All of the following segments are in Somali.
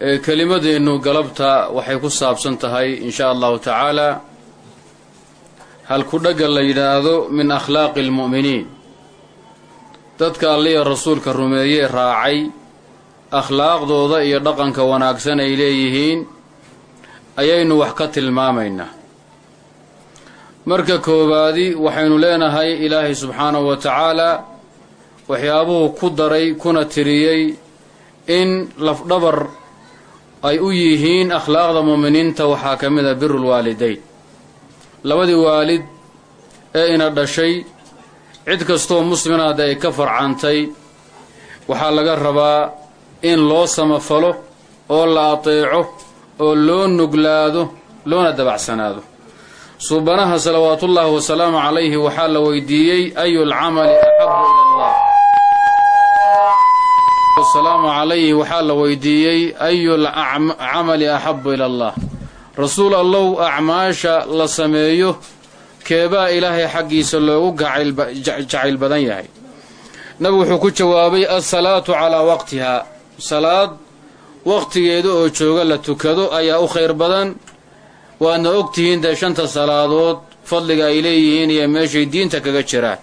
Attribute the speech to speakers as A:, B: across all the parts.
A: kelimadeennu galabta waxay ku saabsan tahay in sha allahu tacaala halku-dhagga la yidhaahdo min akhlaaqi almu'miniin. Dadka alliya rasuulka rumeeyee raacay akhlaaqdooda iyo dhaqanka wanaagsan ay leeyihiin ayaynu wax ka tilmaamaynaa marka koowaadi waxaynu leenahay ilaahay subxaanahu wa tacaala waxyaabuhu ku daray kuna tiriyey in lafdhabar ay u yihiin akhlaaqda muuminiinta waxaa ka mid a birulwaalidayn labadii waalid ee ina dhashay cid kastoo muslimaad ay ka farcantay waxaa laga rabaa in loo samafalo oo la ateeco oo loo nuglaado loona dabacsanaado. Suubanaha salawaatullaahi wasalaamu calayhi waxaa la weydiiyey ayu lcamali axabu ila allah asalaamu calayhi waxaa la weydiiyey ayu lcamali axabu ila allah? Rasuul allow acmaasha la sameeyo keebaa ilaahay xaggiisa loogu jacayl badan yahay. Nabigu wuxuu ku jawaabay alsalaatu calaa waqtihaa salaad waqtigeeda oo jooga la tukado ayaa u khayr badan. Waadna ogtihiin dee shanta salaadood fadliga ay leeyihiin iyo meeshay diinta kaga jiraan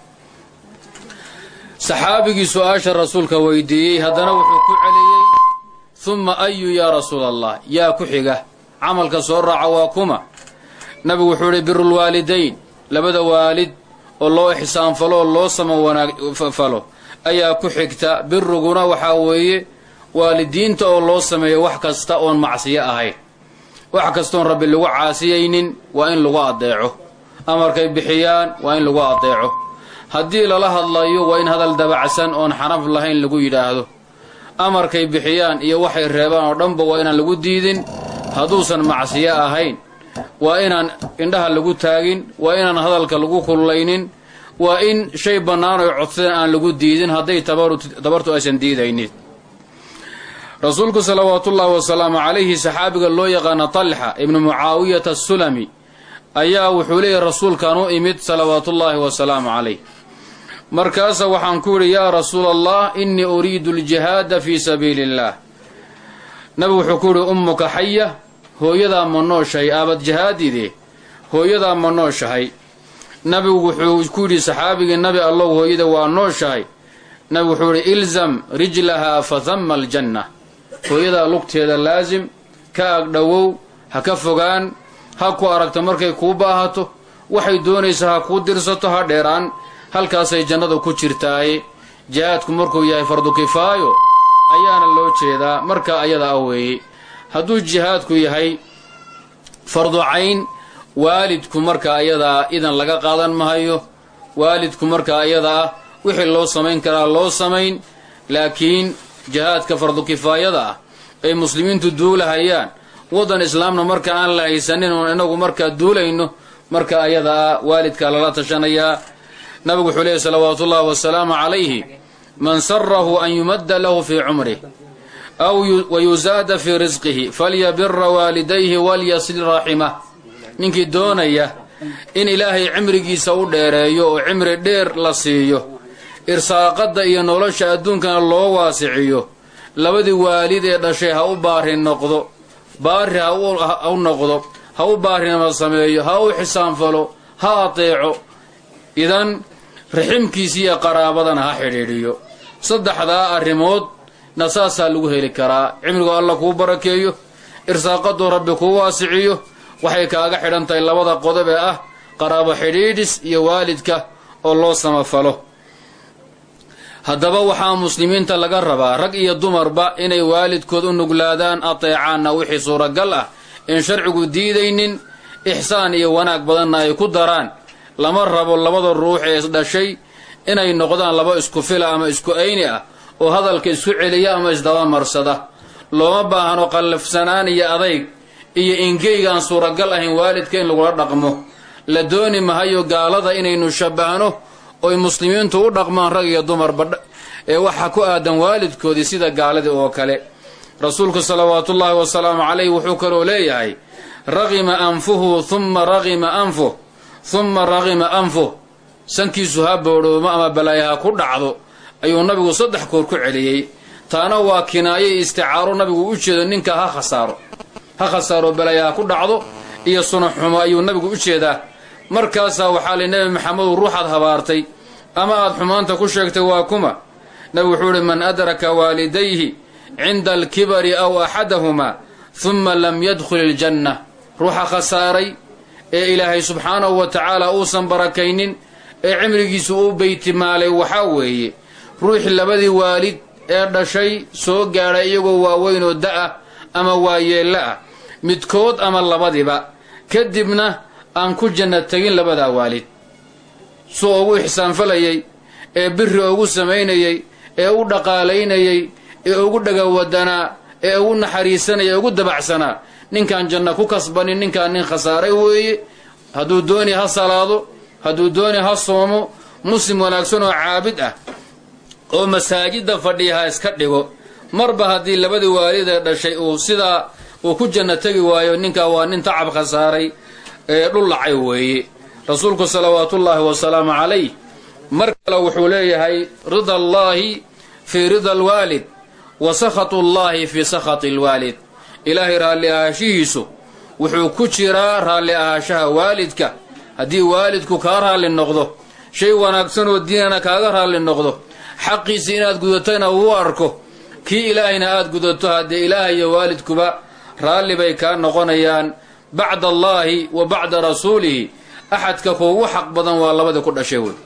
A: saxaabigii su'aasha rasuulka weydiiyey haddana wuxuu ku celiyey humma ayu yaa rasuul allah yaa ku xiga camalka soo raaca waa kuma. Nabigu wuxuu ihi birulwaalidayn labada waalid oo loo ixsaanfalo oo loo samo wanaagfalo ayaa ku xigta. Biriguna waxaa weeye waalidiinta oo loo sameeyo wax kasta oon macsiyo ahayn. Wax kastoon rabbi lagu caasiyaynin waa in lagu adeeco amarkay bixiyaan waa in lagu adeeco haddii lala hadlayo waa in hadal dabacsan oon xanaf lahayn lagu yidhaahdo. Amarkay bixiyaan iyo waxay reebaan oo dhanba waa inaan lagu diidin. Hadduusan macsiyo ahayn. Waa inaan indhaha lagu taagin. Waa inaan hadalka lagu kullaynin. Waa in shay bannaan oy codsadeen aan lagu diidin hadday tabartu aysan diidaynin. Rasuulku salawaatullaahi wasalaamu calayhi saxaabiga loo yaqaana talxa ibnu mucaawiyata asulami ayaa wuxuu leeyahy rasuulkaan u imid salawaatullaahi wasalaamu calayh markaasa waxaan ku yidhi yaa rasuula allah innii uriidu aljihaada fii sabiili illaah nabigu wuxuu ku yidhi ummuka xaya hooyadaa ma nooshahay aabad jihaadide hooyadaa ma nooshahay. Nabigu wuxuu ku yidhi saxaabigii nabi allow hooyada waa nooshahay. Nabigu wuxuu yidhi ilzam rijlahaa fa hamma aljanna. Hooyadaa lugteeda laasim ka agdhowow ha ka fogaan ha ku aragto markay kuu baahato waxay doonaysaa ha kuu dirsato ha dheeraan halkaasay jannada ku jirtaaye jihaadku markuu yahay fardu kifaayo ayaana loo jeedaa markaa ayada ah weeye. Hadduu jihaadku yahay fardu cayn waalidku marka ayadaa idan laga qaadan mahayo waalidku marka ayada ah wixii loo samayn karaa loo samayn laakiin jihaadka fardu kifaayada ah ay muslimiintu duulahayaan. Waddan islaamna marka aan la haysanin oon inagu markaa duulayno marka ayada ah waalidkaa lala tashanayaa nabigu wuxuu leehy salawaatuullahi wasalaamu calayhi man sarahu an yumadda lahu fii cumrih aw wayusaada fii risqihi falyabira waalidayhi walyasil raaximah ninkii doonaya in ilaahay cimrigiisa u dheereeyo oo cimri dheer la siiyo irsaaqadda iyo nolosha adduunkana loo waasiciyo labadii waalid ee dhashay ha u baari noqdo baari ha u noqdo ha u baarinama sameeyo ha u xisaanfalo ha ateeco idan raximkiisa iyo qaraabadana ha xidhiidhiyo. Saddexdaa arrimood na saasaa lagu heli karaa. Cimrigu alla kuu barakeeyo irsaaqaduu rabbi kuu waasiciyo waxay kaaga xidhan labada qodob ee ah qaraabo xidhiidhis iyo waalidka oo loo samafalo. Haddaba waxaa muslimiinta laga rabaa rag iyo dumarba inay waalidkood u nuglaadaan ateecaanna wixii suuragal ah in sharcigu diidaynin ixsaan iyo wanaag badanna ay ku daraan lama rabo labada ruux ee isdhashay inay noqdaan laba isku fila ama isku ayni ah oo hadalka isku celiya ama isdabamarsada. Looma baahno qallafsanaan iyo adayg iyo ingeyga aan suuragal ahayn waalidka in lagula dhaqmo. La dooni mahayo gaalada inaynu shabbahno oy muslimiintu u dhaqmaan rag iyo dumarba ee waxa ku aadan waalidkoodii sida gaaladii oo kale. Rasuulku salawaatullaahi wasalaamu calayh wuxuu kaloo leeyahay raqima anfuhu humma raqima anfuh humma raqima anfuh sankiisu ha boodhoomo ama balaayo ha ku dhacdo ayuu nabigu saddex koor ku celiyey. Taana waa kinaayo isticaaro nabigu u jeedo ninka ha khasaaro. Ha khasaaro balaayo ha ku dhacdo iyo suna xumo ayuu nabigu u jeedaa. Markaasaa waxaa li nebi maxamedu ruuxaad habaartay ama aad xumaanta ku sheegtay waa kuma. Nabigu wuxuu ihi man adraka waalidayhi cinda alkibari aw axadahumaa humma lam yadkhul iljanna ruuxa khasaaray ee ilaahay subxaanahu wa tacaala uusan barakaynin ee cimrigiisu u beytimaalay waxaa weeye ruuxii labadii waalid ee dhashay soo gaadha iyagoo waaweynoo da'ah ama waayeella ah midkood ama labadiba kadibna aan ku janna tegin labadaa waalid. Suu ugu ixsaanfalayay ee biri ugu samaynayey ee u dhaqaalaynayey ee ugu dhagawadanaa ee ugu naxariisanaya ee ugu dabacsanaa. Ninkaan janna ku kasbanin ninkaan nin khasaaray weeye hadduu dooni ha salaado hadduu dooni ha soomo muslim wanaagsan oo caabid ah oo masaajidda fadhiya ha iska dhigo marba haddii labadii waalidee dhashay uu sidaa uu ku janno tegi waayo ninkaa waa nin tacab khasaaray ee dhullacay weeye rasuulku salawaatullaahi wasalaamu calayh mar kale wuxuu leeyahay rida allaahi fii rida alwaalid wa sakhatu llaahi fii sakhati alwaalid ilaahay raalli ahaashihiisu wuxuu ku jiraa raalli ahaashaha waalidka. Haddii waalidku kaa raalli noqdo shay wanaagsan oo diinana kaaga raalli noqdo xaqiisii inaad gudatayna uu arko kii ilaahayna aad gudato haddee ilaahay iyo waalidkuba raalli bay kaa noqonayaan. Bacda allaahi wa bacda rasuulihi axadka kuugu xaq badan waa labadii ku dhashay wey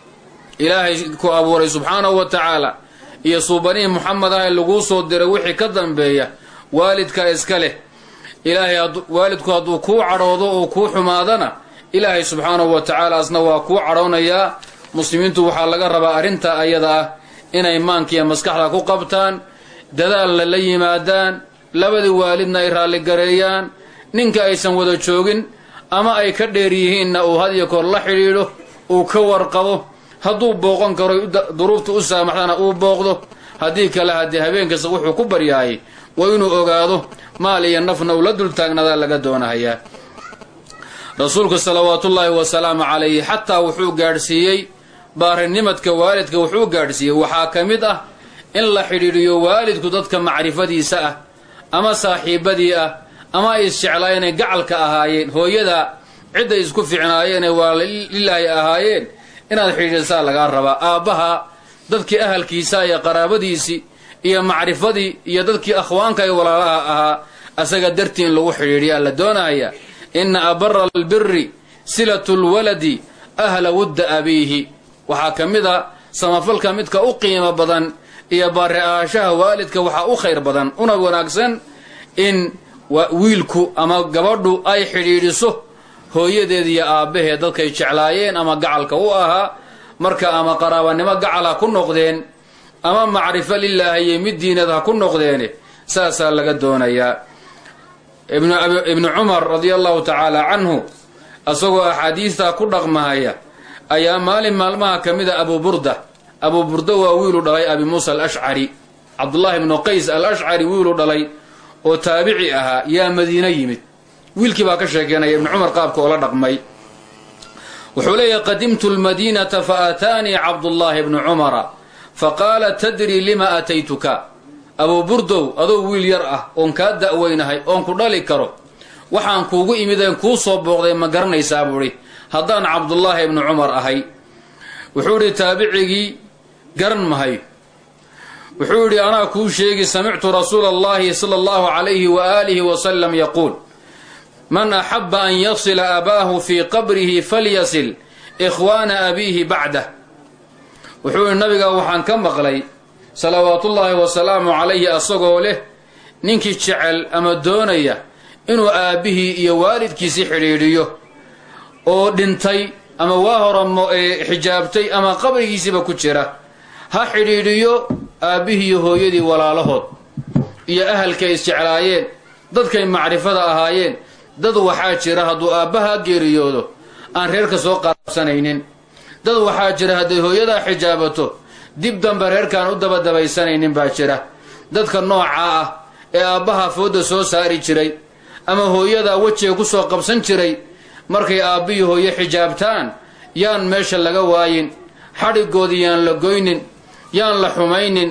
A: ilaahay ku abuuray subxaanahu wa tacaala iyo suubanihii muxamed ah ee laguu soo diray wixii ka dambeeya waalidka iska leh. Ilaahay waalidku hadduu kuu cadhoodo oo kuu xumaadana ilaahay subxaanahu wa tacaala asna waa kuu cadhoonayaa. Muslimiintu waxaa laga rabaa arrinta ayada ah inay maankiiyo maskaxda ku qabtaan dadaalna la yimaadaan labadii waalidna ay raalligareeyaan ninka aysan wada joogin ama ay ka dheer yihiinna uu had iyo koor la xidhiidho uu ka warqabo hadduu booqan karo duruufta u saamaxdana uu booqdo haddii kale haddii habeen kasta wuxuu ku baryaayay waa inuu ogaado maal iyo nafna uu la dultaagnadaa laga doonahayaa. Rasuulku salawaatullaahi wasalaamu calayhi xataa wuxuu gaadhsiiyey baarinimadka waalidka wuxuu gaadhsiiyey. Waxaa ka mid ah in la xidhiidhiyo waalidku dadka macrifadiisa ah ama saaxiibadii ah ama ay isjeclaayeenay gacalka ahaayeen. Hooyada cidday isku fiicnaayeenee waa lilaahi ahaayeen inaad xidhiidhisaa lagaa rabaa. Aabbaha dadkii ahalkiisa iyo qaraabadiisii iyo macrifadii iyo dadkii akhwaanka ee walaalaha ahaa asaga dartii in lagu xidhiidhiyaa la doonaya inna abara albiri silatu lwaladi ahla wudda abiihi. Waxaa ka mid a samafalka midka u qiimo badan iyo baari aashaha waalidka waxaa u khayr badan. Una wanaagsan in wiilku ama gabadhu ay xidhiidhiso hooyadeed iyo aabbaheed dadkay jeclaayeen ama gacalka u ahaa marka ama qaraabanimo gacal ha ku noqdeen ama macrifo lilaahi iyo mid diinad ha ku noqdeene saasaa laga doonayaa ibnu cumar radia allahu tacaala canhu isagoo axaadiistaa ku dhaqmahaya ayaa maalin maalmaha ka mid a abu burda. Waa wiilu dhalay abi muusa alashcari cabdullaahi ibnu qays alashcari wiilu dhalay oo taabici ahaa yaa madiino yimid wiilkii baa ka sheekeynaya ibnu cumar qaabka oo la dhaqmay. Wuxuu leeyahay qadimtu lmadiinata fa aataanii cabdullaahi ibnu cumara faqaala tadrii lima aataytuka? Abuu burdow adoo wiil yar ah oon kaa da'weynahay oon ku dhali karo. Waxaan kuugu imideen kuu soo booqday ma garanaysaa buuhi haddaan cabdullaahi ibnu cumar ahay. Wuxuu idhi taabicigii garan mahayo wuxuu yidhi anaa kuu sheegi samictu rasuula allahi sala allahu calayhi wa aalihi wasalam yaquul man axaba an yasila abaahu fii qabrihi falyasil ikhwaana abiihi bacdah wuxuu yidhi nabiga waxaan ka maqlay salawaatullaahi wasalaamu calayhi asagoo leh ninkii jecel ama doonaya inuu aabbihii iyo waalidkiisii xidhiidhiyo oo dhintay ama waa horamo ee xijaabtay ama qabrigiisiiba ku jira ha xidhiidhiyo aabbihii iyo hooyadii walaalahood iyo ahalkay isjeclaayeen dadkay macrifada ahaayeen dad waxaa jira hadduu aabbahaa geeriyoodo aan reerka soo qaabsanaynin. Dad waxaa jira hadday hooyadaa xijaabato dib dambe reerkaan u dabadabaysanaynin baa jira. Dadka noocaa ah ee aabbaha foodda soo saari jiray ama hooyadaa wejiga ku soo qabsan jiray markay aabbiyi hooyo xijaabtaan yaan meesha laga waayin. Xadhigoodii yaan la goynin yaan la xumaynin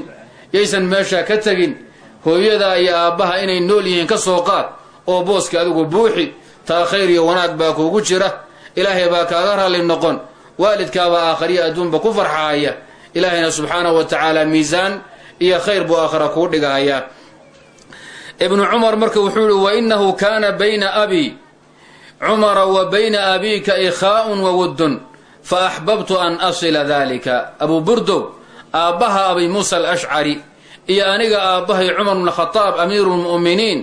A: yaysan meesha ka tegin. Hooyadaa iyo aabbaha inay nool yihiin ka soo qaad oo booska adigu buuxi taa khayr iyo wanaag baa kuugu jira. Ilaahay baa kaaga raalli noqon. Waalidkaabaa aakhariya adduunba ku farxahaya ilaahayna subxaanahu wa tacaala miisaan iyo khayr buu aakhara kuu dhigahayaa ibnu cumar marka wuxuu yihi wa innahu kaana bayna abi. Cumara wa bayna abiika ikhaa'un wa wuddun fa axbabtu an asila dalika abuu burdow aabbaha abi muusa alashcari iyo aniga aabbahay cumar bnu khadaab amiiru lmu'miniin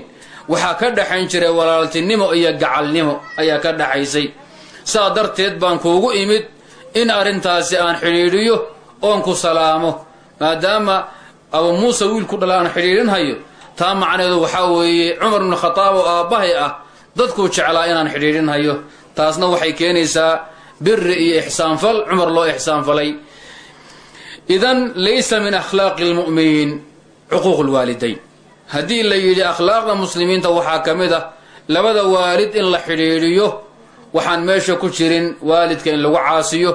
A: waxaa ka dhaxayn jiray walaaltinimo iyo gacalnimo ayaa ka dhaxaysay. Saa darteed baan kuugu imid in arrintaasi aan xidhiidhiyo oon ku salaamo maadaama abuu muuse wiilku dhala aan xidhiidhinhayo taa macneedu waxaa weeye cumar bnu khadaab oo aabbahay ah dadkuu jeclaa inaan xidhiidhinhayo taasna waxay keenaysaa biri iyo ixsaanfal cumar loo ixsaanfalay idan laysa min akhlaaqi lmu'miniin cuquuq lwaalidayn haddii la yidhi akhlaaqda muslimiinta waxaa ka mid ah labada waalid in la xidhiidhiyo waxaan meesha ku jirin waalidka in lagu caasiyo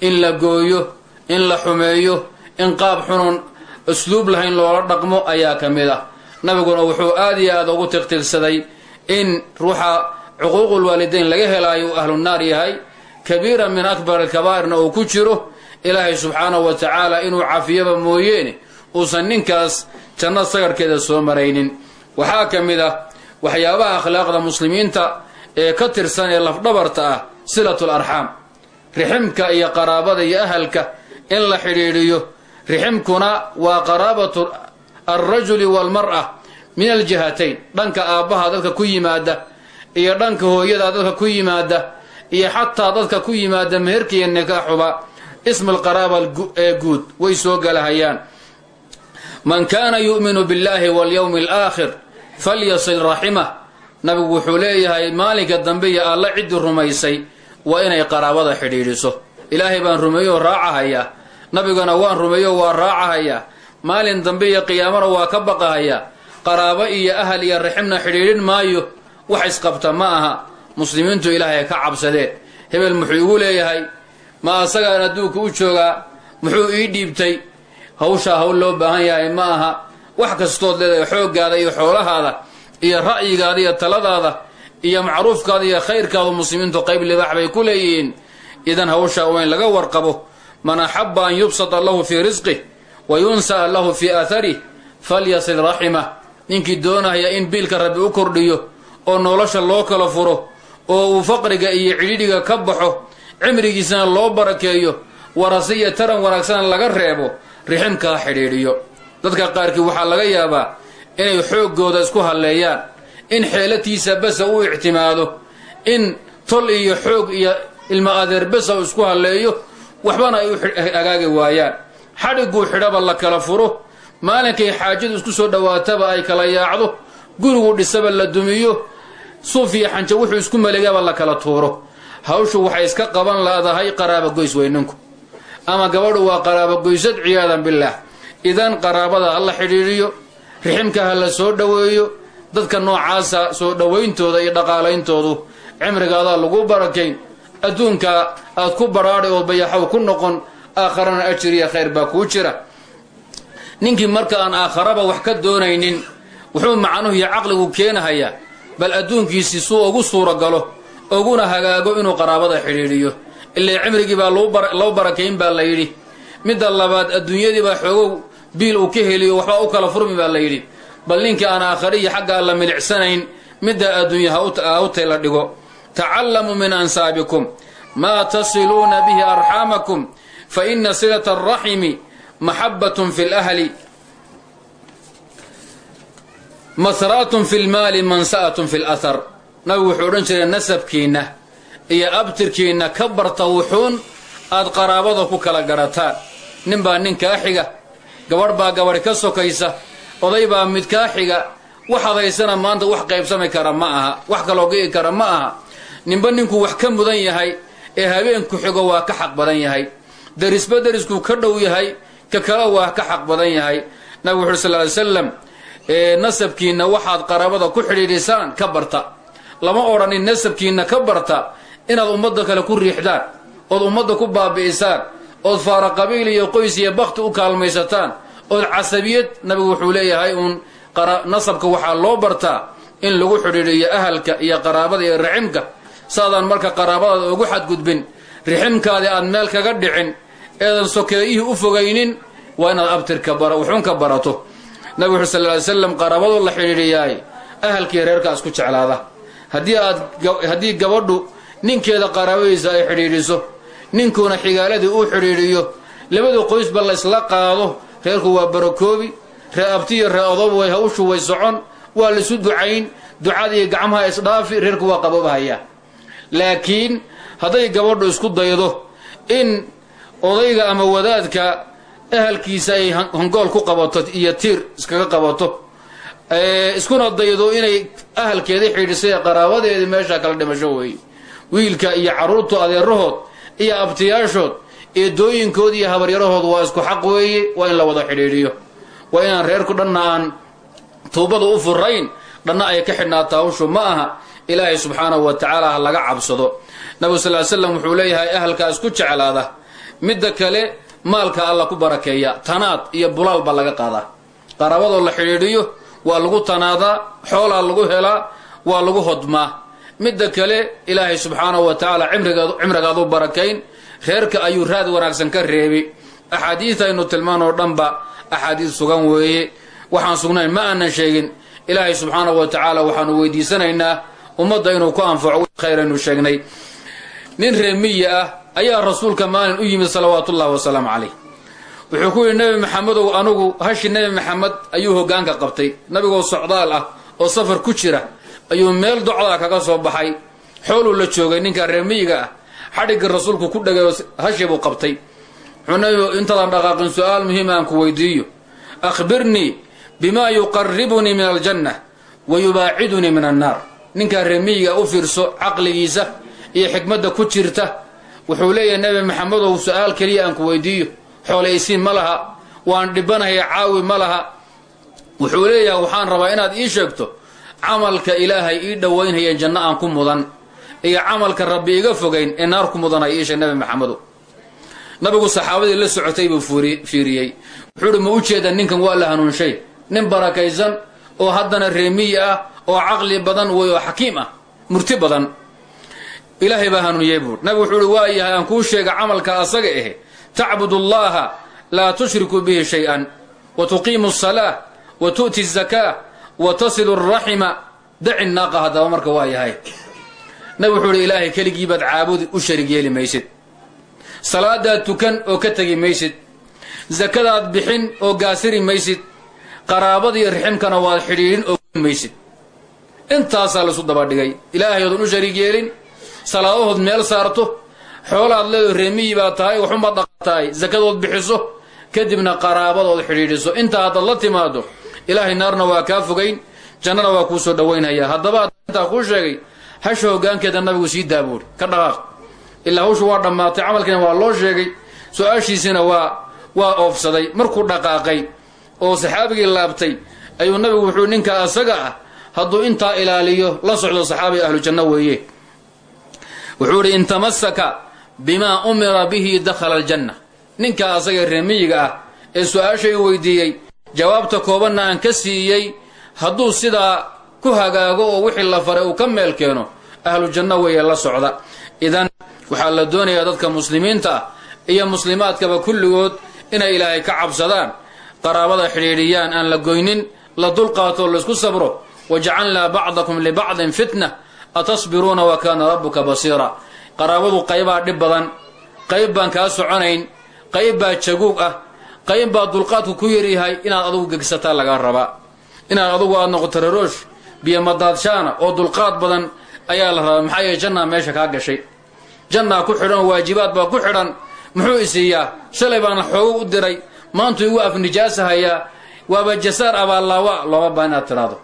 A: in la gooyo in la xumeeyo in qaab xunun usluub lahayn loola dhaqmo ayaa ka mid ah. Nabiguna wuxuu aada iyo aada ugu tiqtiqsaday in ruuxa cuquuqulwaalidayn laga helaayo uu ahlu naar yahay. Kabiira min akbar alkabaa'irna uu ku jiro ilaahay subxaanahu wa tacaala inuu cafiyaba mooyeene uusan ninkaas janno sagarkeeda soo maraynin. Waxaa ka mid ah waxyaabaha akhlaaqda muslimiinta ee ka tirsan ee lafdhabarta ah silatul arxaam. Riximka iyo qaraabada iyo ahalka in la xidhiidhiyo. Riximkuna waa qaraabatu alrajuli waalmar'a min aljihatayn dhanka aabbaha dadka ku yimaada iyo dhanka hooyada dadka ku yimaada iyo xataa dadka ku yimaada meherka iyo nikaaxuba ismu alqaraaba ee guud way soo galahayaan man kaana yu'minu biاllahi walyowmi alaakhir falyasil raximah nabigu wuxuu leeyahay maalinka dambe iyo alla ciddii rumaysay waa inay qaraabada xidhiidhiso. Ilaahay baan rumeeyo raacahayaa nabigana waan rumeeyo waa raacahayaa maalin dambe iyo qiyaamana waa ka baqahayaa qaraabo iyo ahal iyo raximna xidhiidhin maayo. Wax isqabta ma aha. Muslimiintu ilaahay ka cabsadeen. Hebel muxuu igu leeyahay ma asagaan adduunka u joogaa? Muxuu ii dhiibtay hawshaa hawl loo baahan yahay ma aha. Wax kastood leedahay xooggaada iyo xoolahaada iyo ra'yigaada iyo taladaada iyo macruufkaada iyo khayrkaadu muslimiintu qayb libaax bay ku leeyihiin. Idan hawshaa waa in laga warqabo man axaba an yubsata lahu fii risqih wa yunsa'a lahu fii aatharih falyasil raximah ninkii doonaya in biilka rabbi u kordhiyo oo nolosha loo kala furo oo uu faqriga iyo cidhidhiga ka baxo cimrigiisana loo barakeeyo warase iyo taran wanaagsana laga reebo riximkaa xidhiidhiyo. Dadka qaarkii waxaa laga yaabaa inay xooggooda isku halleeyaan in xeelatiisa besa u ictimaado in tol iyo xoog iyo ilmo adeer besa u isku halleeyo waxbana ay u hagaagi waayaan. Xadhiguu xidhaba la kala furo maalinkay xaajadu isku soo dhowaataba ay kala yaacdo gurigu dhisaba la dumiyo suuf iyo xanjo wuxuu isku maligaba la kala tuuro. Hawshu waxay iska qaban laadahay qaraaba goys weyninku ama gabadhu waa qaraaba goysad ciyaadan billaah. Idan qaraabada ha la xidhiidhiyo riximka ha la soo dhoweeyo dadka noocaasa soo dhowayntooda iyo dhaqaalayntoodu cimrigaadaa lagu barakayn. Adduunka aad ku badhaadhay oo bayaxow ku noqon aakharana ajir iyo khayr baa kuu jira. Ninkii marka aan aakharaba wax ka doonaynin wuxuu macnuhu iyo caqligu keenahayaa bal adduunkiisii suu ugu suura galo uguna hagaago inuu qaraabada xidhiidhiyo ilaa cimrigii baa loo barakayn baa la yidhi. Midda labaad adduunyadii baa xoogow biil uu ka heliyo waxbaa u kala furmi baa la yidhi. Bal ninkii aan aakhariya xaggaa la milicsanayn midda adduunya ha u tayla dhigo. Tacallamuu min ansaabikum maa tasiluuna bihi arxaamakum fa ina silata alraximi maxabbatun fi lahli masraatun fi lmaali mansa'atun fi lahar nabigu wuxuu odhan jiray nasabkiinna iyo abtirkiinna ka barta wuxuun aad qaraabada ku kala garataan. Nin baa nin kaa xiga gabadh baa gabadh ka sokaysa oday baa mid kaa xiga wax hadaysana maanta wax qaybsami kara ma aha wax kaloo gii kara ma aha. Ninba ninkuu wax ka mudan yahay ee habeenku xigo waa ka xaq badan yahay. Derisba deriskuu ka dhow yahay ka kale waa ka xaq badan yahay. Nabigu wuxu sal ly slam nasabkiinna waxaad qaraabada ku xidhiidhisaan ka barta. Lama odhanin nasabkiinna ka barta inaad ummadda kale ku riixdaan ood ummadda ku baabi'isaan ood faara qabiil iyo qoys iyo bakti u kaalmaysataan ood casabiyad nabigu wuxuu leeyahay uun nasabka waxaa loo bartaa in lagu xidhiidhiyo ahalka iyo qaraabada iyo riximka saadaan marka qaraabadaada ugu xadgudbin riximkaadii aad meel kaga dhicin eedan sokeeyihii u fogaynin waa inaad abtirka wuxuun ka barato. Nabigu wuxuu sal ly slam qaraabadoo la xidhiidhiyaay ahalkiiyo reerkaa isku jeclaada. Haddii aad haddii gabadhu ninkeeda qaraabadiisa ay xidhiidhiso ninkuuna xigaaladii uu xidhiidhiyo labada qoysba la ysla qaado reerku waa barakoobi ree abtiyo ree odob way hawshu way socon waa laisu ducayn ducadiiyo gacmaha isdhaafi reerku waa qababahaya laakiin hadday gabadhu isku daydo in odayga ama wadaadka ahalkiisa ay hongool ku qabato iyo tiir iskaga qabato iskuna daydo inay ahalkeedii xidhisay ee qaraabadeedii meeshaa kala dhimasho weeye wiilka iyo carruurtu adeerahood iyo abtiyaashood eedooyinkood iyo habaryarahood waa isku xaq weeye waa in la wada xidhiidhiyo. Waa inaan reerku dhanna aan tuubada u furayn dhanna ay ka xidhnaato hawshu ma aha ilaahay subxaanahu wa tacaala ha laga cabsado. Nabigu sal ly slam wuxuu leeyahay ahalkaa isku jeclaada midda kale maalka alla ku barakeeya tanaad iyo bulaal baa laga qaadaa. Qaraabadoo la xidhiidhiyo waa lagu tanaadaa xoolaa lagu helaa waa lagu hodmaa midda kale ilaahay subxaanahu wa tacaala cimrigaadu barakayn reerka ayuu raad wanaagsan ka reebi. Axaadiid aynu tilmaan oo dhanba axaadiid sugan weeye. Waxaan sugnayn ma aanan sheegin. Ilaahay subxaanahu wa tacaala waxaanu weydiisanaynaa ummadda inuu ku anfaco khayr aynu sheegnay. Nin reemiya ah ayaa rasuulka maalin u yimid salawaatullahi wasalaamu calayh. Wuxuu ku yidhi nebi maxamedow anugu hashi nebi maxamed ayuu hoggaanka qabtay. Nabigoo socdaal ah oo safar ku jira ayuu meel docdaa kaga soo baxay. Xooluu la joogay ninka reemiyiga ah. Xadhiggii rasuulku ku dhagay hashi buu qabtay. Wuxuu nebigu intaadan dhaqaaqin su'aal muhiima aan ku weydiiyo. Akhbirnii bimaa yuqaribunii min aljanna wa yubaacidunii min annaar. Ninkaa reemiyiga u fiirso caqligiisa iyo xikmadda ku jirta wuxuu leeyahay nebi maxamedow su'aal keliya aan ku weydiiyo. Xoolaysiin ma laha. Waan dhibanaya caawi ma laha. Wuxuu leeyahay waxaan rabaa inaad ii sheegto camalka ilaahay ii dhowaynhaya janno aan ku mudan iyo camalka rabbi iga fogayn ee naar ku mudanaya ii sheeg nebi maxamedow nabigu saxaabadii la socotay buu fiiriyey. Wuxuu uhi ma u jeeda ninkan waa la hanuunshay? Nin barakaysan oo haddana reemiyi ah oo caqli badan wey oo xakiim ah murti badan. Ilaahay baa hanuuniyey buur nabigu wuxuu uhi waa yahay aan kuu sheega camalka asaga ahe tacbud allaha laa tushriku bihi shay-an wa tuqiimu asalaa wa tu'ti azakaa wa tasilu araxima daci naaqa haddaba marka waa yahay. Nabigu wuxuu uhi ilaahay keligiibaad caabudi u sharig yeeli maysid. Salaadaad tukan oo ka tegi maysid. Sakadaad bixin oo gaasiri maysid. Qaraabadiiyo riximkana waad xidhiidhin oo maysid. Intaasaa laisu dabadhigay. Ilaahayoodan u shariig yeelin. Salaadahood meel saarto. Xoolaad leedo reemiyi baad tahay waxumaad dhaqatahay sakadood bixiso. Kadibna qaraabadood xidhiidhiso. Intaa haddaad la timaado ilaahay naarna waa kaa fogayn jannana waa kuu soo dhowaynhayaa haddaba intaa kuu sheegay hasha hoggaankeeda nabigu sii daabuuri ka dhaqaaq. Ilaa hawshu waa dhammaatay camalkiina waa loo sheegay su'aashiisina waa waa oofsaday. Markuu dhaqaaqay oo saxaabigii laabtay ayuu nabigu wuxuu ninka asaga ah hadduu intaa ilaaliyo la socdo saxaabiga ahlu janno weeye. Wuxuu idhi in tamasaka bimaa umira bihi dakhala aljanna. Ninka asaga reemiyiga ah ee su'aashay weydiiyey jawaabta koobanna aan ka siiyey hadduu sidaa ku hagaago oo wixii la faray uu ka meel keeno ahlu janno weeye la socda. Idan waxaa la doonayaa dadka muslimiinta ah iyo muslimaadkaba kulligood inay ilaahay ka cabsadaan qaraabada xidhiidhiyaan aan la goynin la dulqaato o laysku sabro wajacalnaa bacdakum libacdin fitna atasbiruuna wa kaana rabbuka basiira. Qaraabadu qaybaa dhib badan qayb baan kaa soconayn qayb baa jaguug ah qayb baa dulqaadku ku yaryahay inaad adugu gegsataa lagaa rabaa inaad adugu aad noqoto raroosh biyo madaadshaana oo dulqaad badan ayaa la rabaa. Maxaa yeele jannaa meesha kaa gashay. Jannaa ku xidhan waajibaad baa ku xidhan. Muxuu isiiyaa shalay baana xoogo u diray. Maantu igu afnijaasahayaa waaba jasaar abaallaawa looma baa inaad tidhaahdo.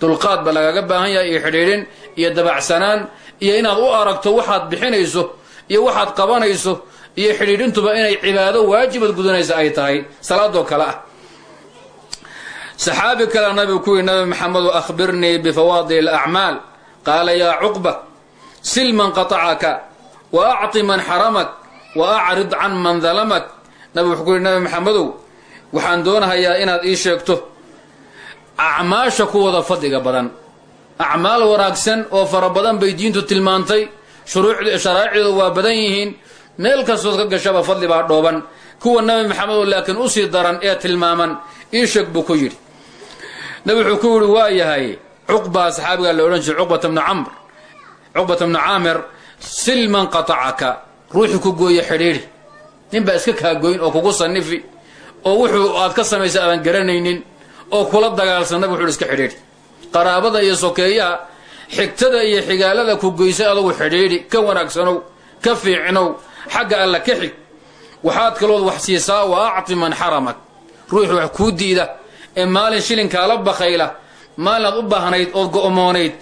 A: Dulqaad ba lagaga baahan yahay iyo xidhiidhin iyo dabacsanaan iyo inaad u aragto waxaad bixinayso iyo waxaad qabanayso iyo xidhiidhintuba inay cibaado waajibad gudanaysa ay tahay salaadoo kale ah. Saxaabi kale nabigu ku yihi nabi maxamedu akhbirnii bifawaadil alacmaal. Qaala yaa cuqba sil man qaطacaka wa acطi man xaramak wa acrid can man dalamak. Nabigu wuxuu ku yihi nabi maxamedow waxaan doonahayaa inaad ii sheegto acmaasha kuwada fadliga badan. Acmaal wanaagsan oo fara badan bay diintu tilmaantay sharaaicdeedu waa badan yihiin meel kastood ka gashaba fadli baa dhooban. Kuwa nabi maxamedo laakiin u sii daran ee tilmaaman ii sheeg buu ku yidhi. Nabi wuxuu ku yidhi waa yahay cuqbaa saxaabigaa la odhan jiray cuqbata bnu camr. Cuqbata bnu caamir sil man qaطacaka ruuxii ku gooye xidhiidhi. Ninbaa iska kaagoyn oo kugu sanifi oo wuxuu aad ka samaysa aadan garanaynin oo kula dagaalsan nabi wuxuu iska xidhiidhi. Qaraabada iyo sokeeyaha xigtada iyo xigaalada ku goysay adugu xidhiidhi ka wanaagsanow ka fiicnow xagga alla ka xig. Waxaad kalood wax siisaa wa acti man xaramak. Ruuxi wax kuu diida ee maalin shilinkaala bakayla maalin aad u baahnayd ood go'moonayd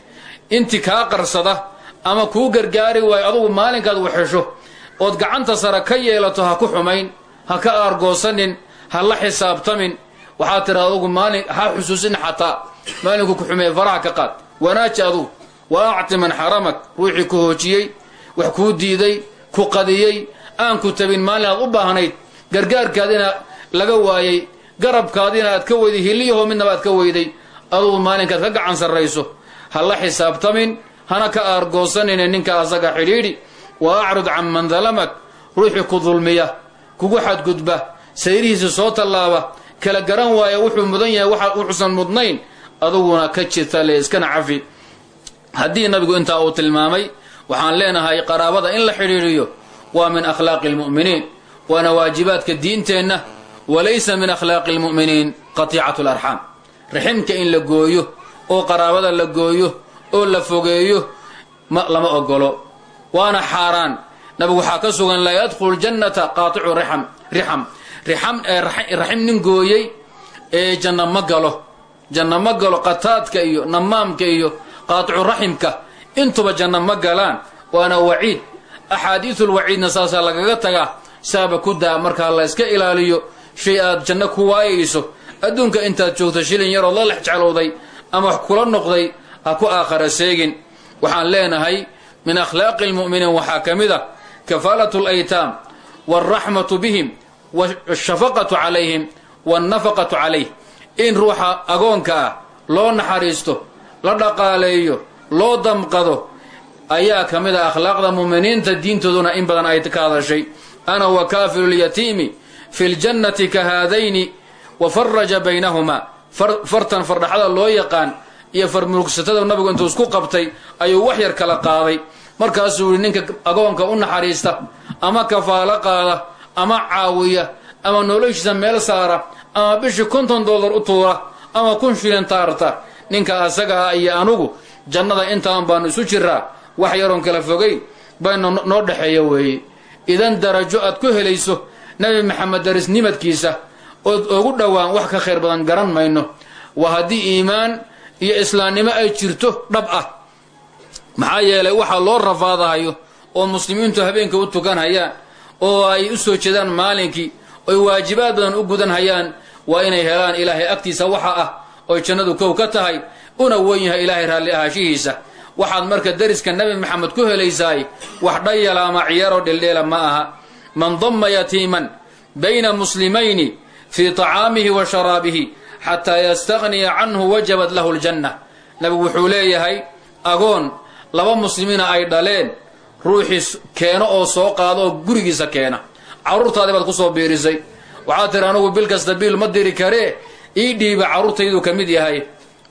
A: inti kaa qarsada ama kuu gargaari waayo adugu maalinkaad waxesho ood gacanta sare ka yeelato ha ku xumayn ha ka aargoosanin ha la xisaabtamin. Waxaad tira adugu maalin ha xusuusin xataa maalinku ku xumeeye faraha ka qaad. Wanaaji adugu wa acti man xaramak. Ruuxii ku hoojiyey wax kuu diiday ku qadiyey aan ku tabin maalin aad u baahnayd gargaarkaadina laga waayey garabkaadina aad ka weyday hiliyaho midnaba aad ka weyday adugu maalinkaad ka gacan sarrayso. Ha la xisaabtamin hana ka aargoosanine ninka asaga xidhiidhi wa acrid can man dalamak ruuxii ku dulmiya kugu xadgudba sayrihiisa soo tallaaba kala garan waaya wuxuu mudan yahay wuxuusan mudnayn aduguna ka jirta le iskana cafi haddii nabigu intaa uu tilmaamay waxaan leenahay qaraabada in la xidhiidhiyo waa min akhlaaqi lmu'miniin waana waajibaadka diinteenna walaysa min akhlaaqi lmu'miniin qatiicatu larxaam raximka in la gooyo oo qaraabada la gooyo oo la fogeeyo ma lama ogolo waana xaaraan. Nabigu waxaa ka sugan laa yadkhulu ljannata qaaticu rixam rixam. Rixam raxim nin gooyey ee janna ma galo. Janna ma galo qataadka iyo namaamka iyo qaaticu raximka intuba janna ma galaan waana waciid. Axaadiisulwaciidna saasaa lagaga tagaa saaba ku daa markaa la yska ilaaliyo shay aad janno ku waayayso adduunka intaad joogto shilin yarood la lex jeclowday ama wax kula noqday ha ku aakhara seegin. Waxaan leenahay min akhlaaqi lmu'miniin waxaa ka mid a kafaalatu alaytaam waalraxmatu bihim washafaqatu calayhim wannafaqatu calayh. In ruuxa agoonka ah loo naxariisto la dhaqaaleeyo loo damqado ayaa ka mid a akhlaaqda mu'miniinta diintooduna in badan ay ka hadashay. Ana wa kaafilu lyatiimi fi ljannati ka haadayni wa faraja baynahumaa fartan fardhaxada loo yaqaan iyo farmurugsatada nabigu intuu isku qabtay ayuu wax yar kala qaaday. Markaasuu yihi ninka agoonka u naxariista ama kafaalo qaada ama caawiya ama noloshiisa meel saara ama bishii konton dollar u tuura ama kun shilin taarta ninka asaga ah iyo anugu jannada intaan baanu isu jiraa wax yaroon kala fogeyn baynu noo dhexeeya weeye idan darajo aad ku helayso nabi maxamed darisnimadkiisa ood ugu dhowaan wax ka khayr badan garan mayno. Waa haddii iimaan iyo islaamnimo ay jirto dhab ah. Maxaa yeelay waxaa loo rafaadahayo oo muslimiintu habeenka u tukanhayaan oo ay u soo jeedaan maalinkii oy waajibaad badan u gudanhayaan waa inay helaan ilaahay agtiisa waxa ah oy jannadu kow ka tahay una wen yahay ilaahay raalli ahaashihiisa waxaad marka dariska nebi maxamed ku helaysaay wax dhayala ama ciyaaroo dheeldheela ma aha. Man damma yatiiman bayna muslimayni fii طacaamihi wa sharaabihi xataa yastagniya canhu wajabat lahu ljanna nabigu wuxuu leeyahay agoon laba muslimiina ay dhaleen ruuxii keeno oo soo qaado oo gurigiisa keena. Carruurtaadii baad ku soo biirisay. Waxaad tiri anugu bil kasta biil ma diri karee ii dhiiba carruurtayduu ka mid yahay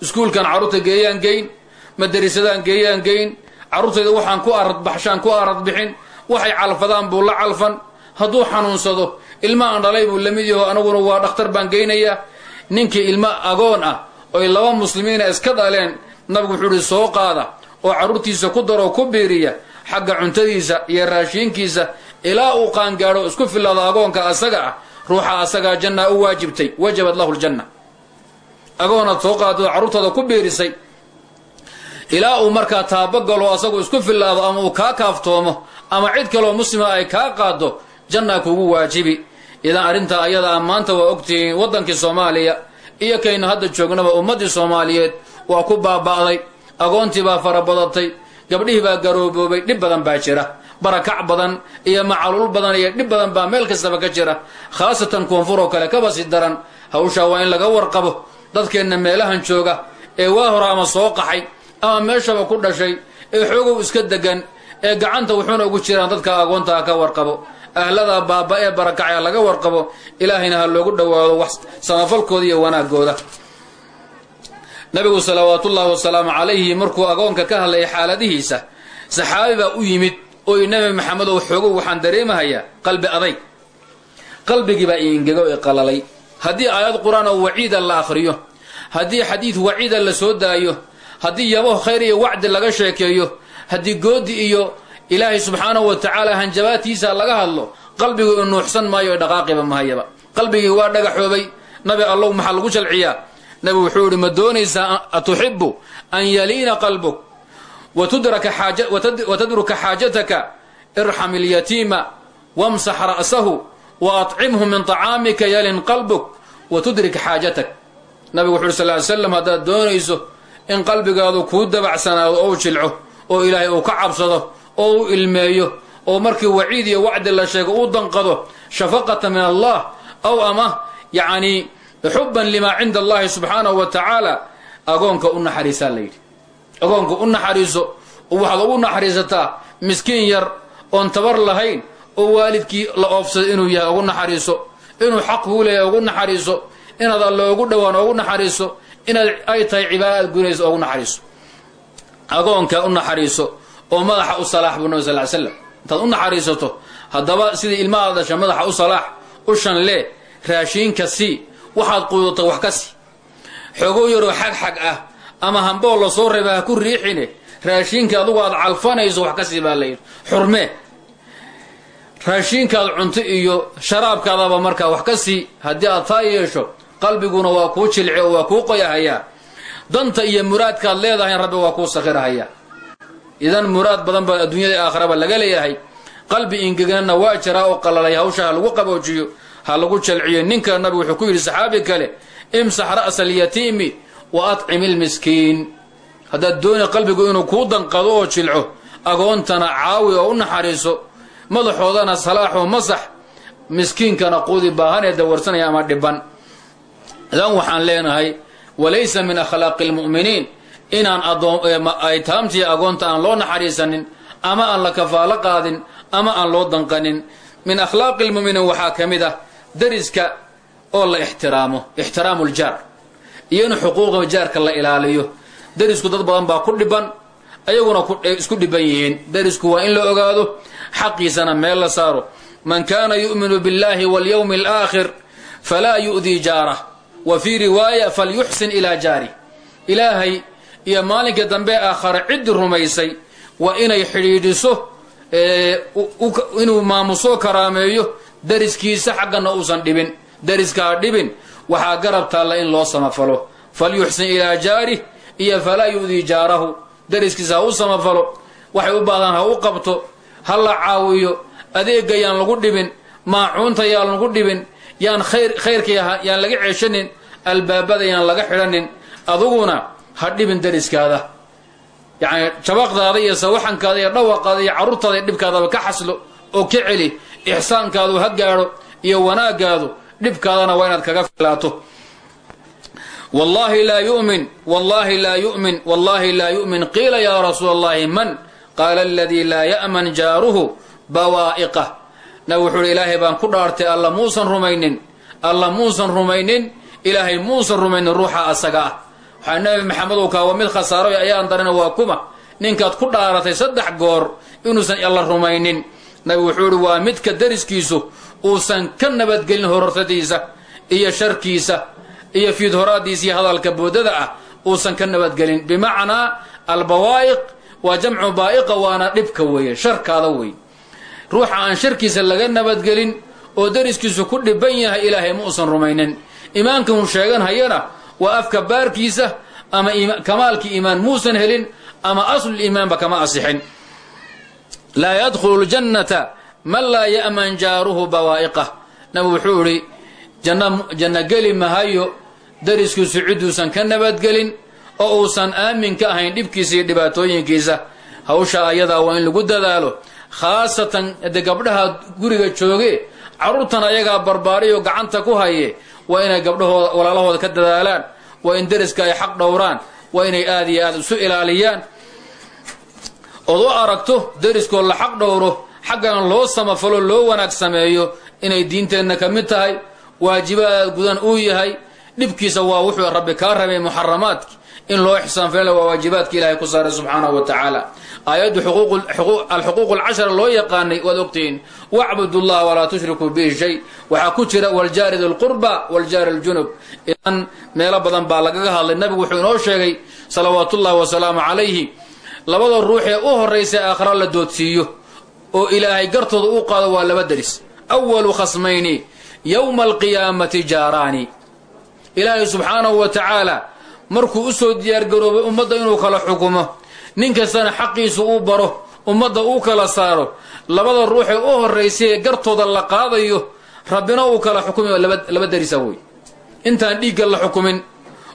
A: iskuulkan carruurta geeyaan geyn madarisadaan geeyaan geyn carruurtayda waxaan ku aradbaxshaan ku arad bixin waxay calfadaan buu la calfan hadduu xanuunsado ilma aan dhalay buu la mid yaho aniguna waa dhakhtar baan geynayaa ninkii ilmo agoon ah oy laba muslimiina iska dhaleen nabigu wuxuu ihi soo qaada oo carruurtiisa ku daroo ku biiriya xagga cuntadiisa iyo raashiinkiisa ilaa uu qaangaadho isku filaado agoonka asaga ah ruuxa asagaa jannaa u waajibtay wajabat lahu ljanna agoonaad soo qaadoo carruurtaada ku biirisay. Ilaa uu markaa taabagalo asagu isku fillaado ama uu kaa kaaftoomo ama cid kaloo muslima ay kaa qaado jannaa kugu waajibi. Idan arrintaa ayadaa maanta waa ogtihiin waddankii soomaaliya iyo kaynu hadda joognaba ummaddii soomaaliyeed waa ku baaba'day. Agoontii baa farabadatay gabdhihii baa garooboobay dhib badan baa jira. Barakac badan iyo macaluul badan iyo dhib badan baa meel kastaba ka jira. Khaasatan koonfur oo kale kaba si daran. Hawshaa waa in laga warqabo dadkeenna meelahan jooga ee waa hore ama soo qaxay ama meeshaba ku dhashay ee xoogow iska degan ee gacanta wuxuuna ugu jiraan dadka agoontaa ka warqabo. Ahladaa baaba ee barakacya laga warqabo ilaahayna ha loogu dhowaado wax samafalkooda iyo wanaagooda nabigu salawaatullaahi wasalaamu calayhi markuu agoonka ka hadlayay xaaladihiisa saxaabi baa u yimid oo i nabi maxamed oo xoogow waxaan dareemahayaa qalbi adayg qalbigii baa iingego ee qalalay haddii aayad qur'aan oo waciida la akhriyo haddii xadiid waciida la soo daayo haddii yabaho khayr iyo wacdi laga sheekeeyo haddii goodi iyo ilaahay subxaanahu wa tacaala hanjabaadtiisa laga hadlo qalbigu inuuxsan maayo ee dhaqaaqiba mahayaba qalbigii waa dhagaxoobay. Nabi allow maxaa lagu jalciyaa nabi wuxuu yihi ma doonaysaa atuxibu an yaliina qalbuk watadruka xaajataka irxam ilyatiima wamsax ra'sahu waacimhu min طacaamika yalin qalbuk watudrik xaajatak nabigu wuxu uhi sal ly slam haddaad doonayso in qalbigaadu kuu dabacsanaado ou jilco oo ilaahay uu ka cabsado oo u ilmeeyo oo markii waciid iyo wacdi la sheego uu danqado shafaqata min allah aw ama yacni xuban limaa cinda allahi subxaanahu wa tacaala agoonka u naxariisaa la yidhi agoonka u naxariiso waxaad ugu naxariisataa miskiin yar oon tabar lahayn oo waalidkii la oofsaday inuu yahay ugu naxariiso inuu xaq kuu leeyahay ugu naxariiso inaad alle ugu dhowaan ugu naxariiso inaad ay tahay cibaada aad gunayso ugu naxariiso. Agoonka u naxariiso oo madaxa u salaax buu nabi sal ly slam intaad u naxariisato haddaba sidii ilmahaad dhasha madaxa u salaax u shanlee raashiinka sii waxaad quudata wax ka sii. Xoogow yaroo xagxag ah ama hambool la soo reeba ha ku riixine raashiinka adugu aad calfanayso wax ka sii baa layidhi xurmee raashiinkaad cunto iyo sharaabkaadaba markaa wax ka sii haddii aad taa yeesho qalbiguna waa kuu jilci oo waa kuu qoyahayaa danta iyo muraadkaad leedahay rabbi waa kuu sakhirahayaa idan muraad badan baa adduunyada aakhiraba laga leeyahay. Qalbi ingeganna waa jiraa oo qalalay hawsha ha lagu qaboojiyo ha lagu jalciyo. Ninka nabigu wuxuu ku yidhi saxaabi kale imsax ra'sa alyatiimi wa atcim ilmiskiin haddaad dooni qalbigu inuu kuu danqado oo jilco agoontana caawi oo u naxariiso madaxoodana salaaxoo masax miskiinkana quudi baahan ee dawarsanaya ama dhiban. Idan waxaan leenahay walaysa min akhlaaqi lmu'miniin inaan aytaamtii agoonta aan loo naxariisanin ama aan la kafaalo qaadin ama aan loo danqanin. Min akhlaaqi lmuminiin waxaa ka mid ah dariska oo la ixtiraamo ixtiraamu ljaar iyo in xuquuqa jaarka la ilaaliyo. Darisku dad badan baa ku dhiban ayaguna isku dhiban yihiin. Darisku waa in la ogaado xaqiisana meel la saaro. Man kaana yu'minu biاllahi walyowmi alaakhir falaa yu'dii jaarah wa fii riwaaya falyuxsin ilaa jaari. Ilaahay iyo maalinka dambe aakhare ciddii rumaysay waa inay xidhiidhiso inuu maamusoo karaameeyo dariskiisa xaggana uusan dhibin. Dariskaa dhibin waxaa garab taalla in loo samafalo. Falyuxsin ilaa jaarih iyo falaa yu'dii jaarahu. Dariskiisa ha u samafalo. Waxay u baahdaan ha u qabto ha la caawiyo adeega yaan lagu dhibin maacuunta yaan lagu dhibin yaan khayrka yaan laga ceeshanin albaabada yaan laga xidhanin aduguna ha dhibin dariskaada. Yacni jabaqdaada iyo sawaxankaada iyo dhawaqaada iyo carruurtaada iyo dhibkaadaba ka xaslo oo ka celi ixsaankaadu ha gaadho iyo wanaagaadu dhibkaadana waa inaad kaga filaato. Wallahi laa yu'min wallahi laa yu'min wallahi laa yu'min qiila yaa rasuula allahi man qaala aladii laa ya'man jaaruhu bawaa'iqah nabig wuxuu uhi ilaahay baan ku dhaartay alla muusan rumaynin. Alla muusan rumaynin. Ilaahay muusan rumaynin ruuxa asaga ah. Waxaa nabi maxamedow kaa waa mid khasaaro ayaan darina waa kuma. Ninkaad ku dhaaratay saddex goor inuusan alla rumaynin. Nabigu wuxuu ihi waa midka dariskiisu uusan ka nabadgelin horortadiisa iyo sharkiisa iyo fiidhoraadiisa iyo hadalka boodada ah uusan ka nabadgelin. Bimacnaa albawaa'iq waa jamcu baa'iqa waana dhibka weeye sharkaada wey ruuxa aan sharkiisa laga nabadgelin oo dariskiisu ku dhiban yahay ilaahay ma uusan rumaynin. Iimaankan uu sheegan hayana waa afka baarkiisa ama kamaalkii iimaan muusan helin ama asluliimaanba kama asixin. Laa yadkhulu ljannata man laa ya'man jaaruhu bawaa'iqah nabigu wuxuu idhi janno geli mahayo dariskiisu ciduusan ka nabadgelin oo uusan aamin ka ahayn dhibkiisa iyo dhibaatooyinkiisa. Hawsha ayadaa waa in lagu dadaalo khaasatan de gabdhaha guriga jooge carruurtan ayagaa barbaariyo gacanta ku haye waa inay gabdhahooda walaalahooda ka dadaalaan waa in deriska ay xaq dhowraan waa inay aada iyo aada isu ilaaliyaan. Ood u aragto deriskoo la xaq dhowro xaggana loo samafalo loo wanaag sameeyo inay diinteenna ka mid tahay waajibaad gudan uu yahay dhibkiisa waa wuxuu rabbi kaa rabay muxaramaadki in loo ixsaanfalana waa waajibaadka ilaahay ku saaray subxaanahu wa tacaala. Aayaddu alxuquuq alcashara loo yaqaanay waad ogtihiin wacbudu llaha walaa tushrikuu bihi shay. Waxaa ku jira waljaari dilqurba waljaari aljunub idan meelo badan baa lagaga hadlay. Nabigu wuxuu inoo sheegay salawaatullahi wasalaamu calayhi. Labada ruux ee u horraysa aakhira la doodsiiyo oo ilaahay gartooda u qaado waa laba deris. Awalu khasmayni yowma alqiyaamati jaaraani. Ilaahay subxaanahu wa tacaala markuu u soo diyaargaroobay ummadda inuu kala xukumo. Nin kastana xaqiisu uu baro ummadda uu kala saaro. Labada ruuxee u horraysay ee gartooda la qaadayo rabbina uu kala xukumayo laba derisa wey intaan dhiigga la xukumin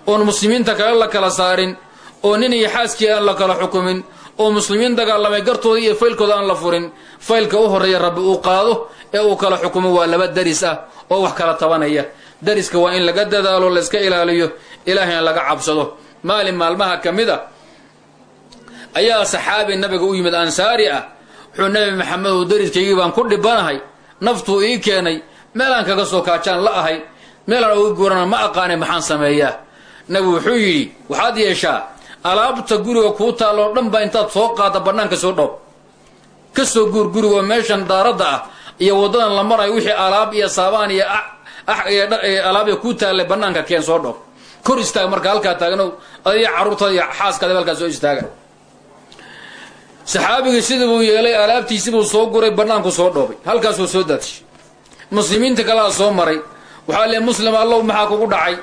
A: oon muslimiinta kale la kala saarin oo nin iyo xaaskii aan la kala xukumin oo muslimiin dagaalamay gartooda iyo faylkooda aan la furin faylka u horreeya rabbi uu qaado ee uu kala xukumo waa laba deris ah oo wax kala tabanaya deriska waa in laga dadaalo layska ilaaliyo ilaahayna laga cabsado. Maalin maalmaha ka mid a ayaa saxaabi nabiga u yimid ansaari ah. Wuxuu nabi maxamedow deriskaygii baan ku dhibanahay naftuu ii keenay meelaan kaga soo kaajaan la ahay meelaan uga guurana ma aqaanay maxaan sameeyaa. Nabigu wuxuu yidhi waxaad yeeshaa alaabta guriga kuu taalloo dhan baa intaad soo qaada bannaanka soo dhoob ka soo guur gurigoo meeshan daaradda ah iyo waddadan la marayo wixii alaab iyo saabaan iyo alaabya kuu taallay bannaanka keen soo dhoob kor istaag marka halkaa taagnow adiga carruurtaada iyo xaaskaada halkaa soo istaaga. Saxaabigii sidii buu yeelay alaabtiisibuu soo guray bannaanku soo dhoobay. Halkaasuu soo daadshay muslimiinta kalea soo maray. Waxaa le muslim allow maxaa kugu dhacay?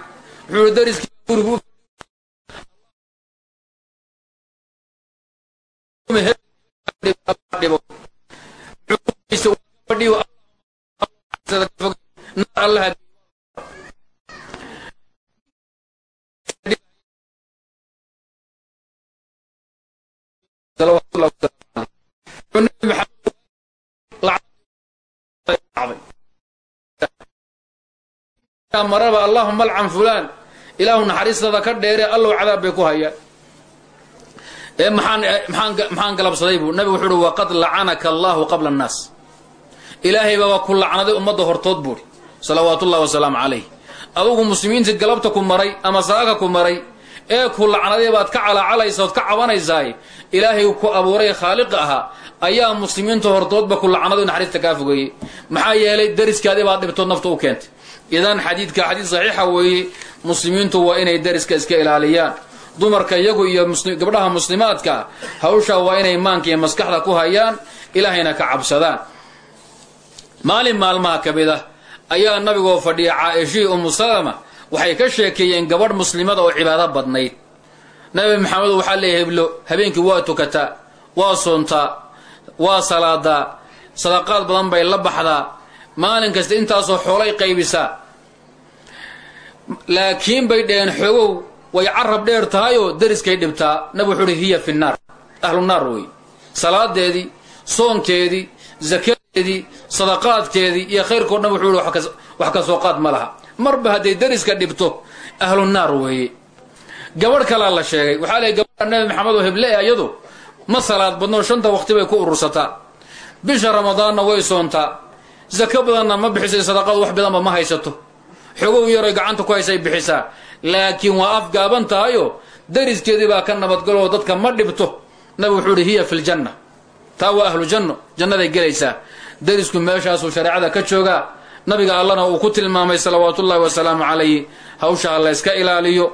A: Wuxuu dariskii gurigu maraba allahuma alcan fulaan ilaahu naxariistada ka dheere allow cadaab bay ku hayaan. Ee maxaan galabsaday buu. Nabigu wuxuu uhi waqad lacanaka allahu qabla annaas. Ilaahaybaa waa ku lacnaday ummadda hortood buuhi salawaatu ullahi wasalaamu calayh adugu muslimiintii galabta ku maray ama saaka ku maray ee ku lacnaday baad ka calaacalaysa ood ka cabanaysaay ilaahay ku abuuray khaaliqa ahaa ayaa muslimiinta hortoodba ku lacnado naxariista kaa fogeeyey. Maxaa yeelay dariskaadii baad dhibtood nafta u keentay. Idan xadiidka xadiid saxiixa weeye muslimiintu waa inay dariska iska ilaaliyaan. Dumarka iyagu iyo gabdhaha muslimaadka hawshaa waa inay maanka iyo maskaxda ku hayaan ilaahayna ka cabsadaan. Maalin maalmaha ka mid ah ayaa nabigoo fadhiya caaishihii umu salama waxay ka sheekeeyeen gabadh muslimada oo cibaado badnayd. Nabi maxamed waxaa leeyahay heblo habeenkii waa tukataa waa soontaa waa salaadaa sadaqaad badan bay la baxdaa maalin kasta intaasoo xoolay qaybisaa laakiin bay dheheen xoogow way carab dheer tahayoo dariskay dhibtaa. Nabi wuxuu uhi hiya fi naar ahlu naar wey salaadeedii soonkeedii zakadeedii sadaqaadkeedii iyo khayrkao dhan wuxuu ihi wax ka soo qaad ma laha. Marba hadday dariska dhibto ahlu naar weeye. Gabadh kalaa la sheegay. Waxaa leey gabadha nabi maxamed oo heble iyadu ma salaad badnoo shanta waqti bay ku urursataa. Bisha ramadaanna way soontaa. Zako badanna ma bixisay sadaqadu wax badanba ma haysato. Xogow yaroy gacanta ku haysay bixisaa. Laakiin waa afgaaban tahayoo dariskeedii baa ka nabadgaloo dadka ma dhibto. Nabi wuxuu ihi hiya fi ljanna taa waa ahlu janno jannaday gelaysaa. Darisku meeshaasuu shareecada ka joogaa. Nabiga allana uu ku tilmaamay salawaatuullahi wasalaamu calayhi hawsha ha layska ilaaliyo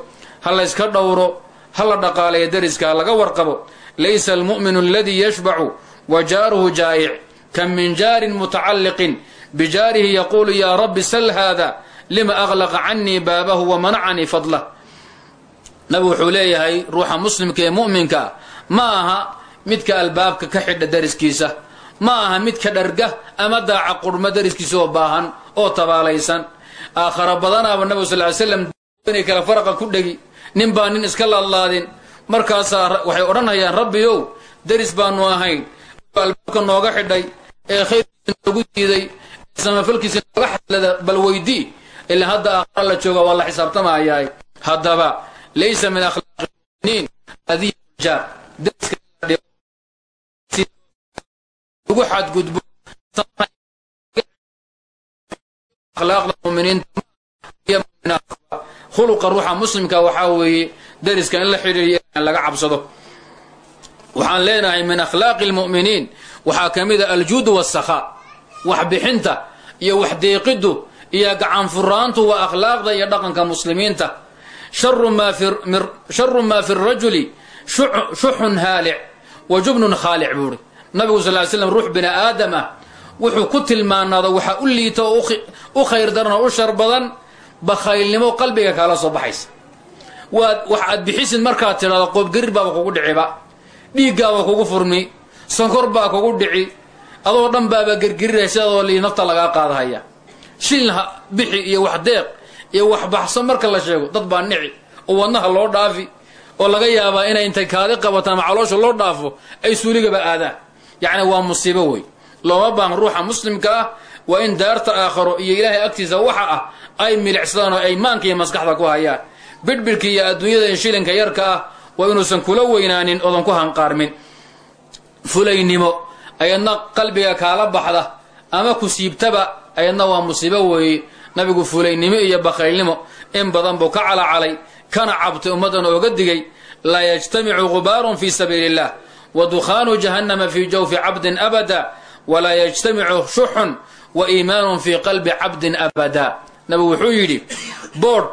A: ha layska dhowro ha la dhaqaaleeyo dariska ha laga warqabo. Laysa almu'minu aladii yashbacu wa jaaruhu jaa'ic kan min jaarin mutacalliqin bijaarihi yaquulu yaa rabbi sal haada lima aqlaqa canii baabahu wa manacanii fadlah nabigu wuxuu leeyahay ruuxa muslimka ee mu'minka ma aha midka albaabka ka xidha dariskiisa. Ma aha midka dharga ama daaca qurhma dariskiisa oo baahan oo tabaalaysan. Aakhara badanaaba nabig sal ly slam inay kale faraqa ku dhegi nin baa nin iska laadlaadin. Markaasaa waxay odhanayaan rabbiyow daris baanu ahayn. Albaabka nooga xidhay ee khayrkiisa noogu diiday ee samafalkiisa nooga xaslada bal weydii ilaa hadda aakhara la jooga waa la xisaabtamayaay haddaba laysa min akhlaaqi muminiin dariska ugu xadgudbo. Khuluqa ruuxa muslimka waxaa weeye dariska in la xidhiiriyo laga cabsado. Waxaan leenahay min akhlaaqi lmu'miniin waxaa ka mid a aljuudu wasakhaa waxbixinta iyo waxdeeqiddu iyo gacanfuraantu waa akhlaaqda iyo dhaqanka muslimiinta. Sharu maa fi rajuli shuxun haalic wa jubnun khaalic buuhi nabigu sal ly slam ruux bini aadam ah wuxuu ku tilmaanaado waxaa u liita oo u khayr daran oo u shar badan bakhaylnimo qalbiga kaala soo baxaysa. Waad wax aad bixisid markaad tidhahdo qoobgarir baaba kugu dhiciba dhiiggaaba kugu furmi sonkor baa kugu dhici adoo dhan baaba gergeriraya sidadoo lii nafta lagaa qaadahaya. Shil bixi iyo wax deeq iyo wax baxso marka la sheego dad baa nici oo wadnaha loo dhaafi oo laga yaabaa inay intay kaadi qabataan ama caloosha loo dhaafo ay suuligaba aadaan yacni waa musiibo wey. Looma baahan ruuxa muslimka ah waa in daarta aakharo iyo ilaahay agtiisa waxa ah ay milicsadaan oo ay maanka iyo maskaxda ku hayaan. Bidhbidhka iyo adduunyada in shilinka yarka ah waa inuusan kula weynaanin oodan ku hanqaarmin. Fulaynimo ayadna qalbiga kaala baxda ama ku siibtaba ayadna waa musiibo weeye nabigu fulaynimo iyo bakhaylnimo in badan buu ka calacalay kana cabtay ummaddan ooga digay laa yajtamicu gubaarun fi sabiili illah wa dukhaanu jahannama fii jawfi cabdin abada walaa yajtamicu shuxun wa iimaanun fii qalbi cabdin abada nabigu wuxuu yidhi boodh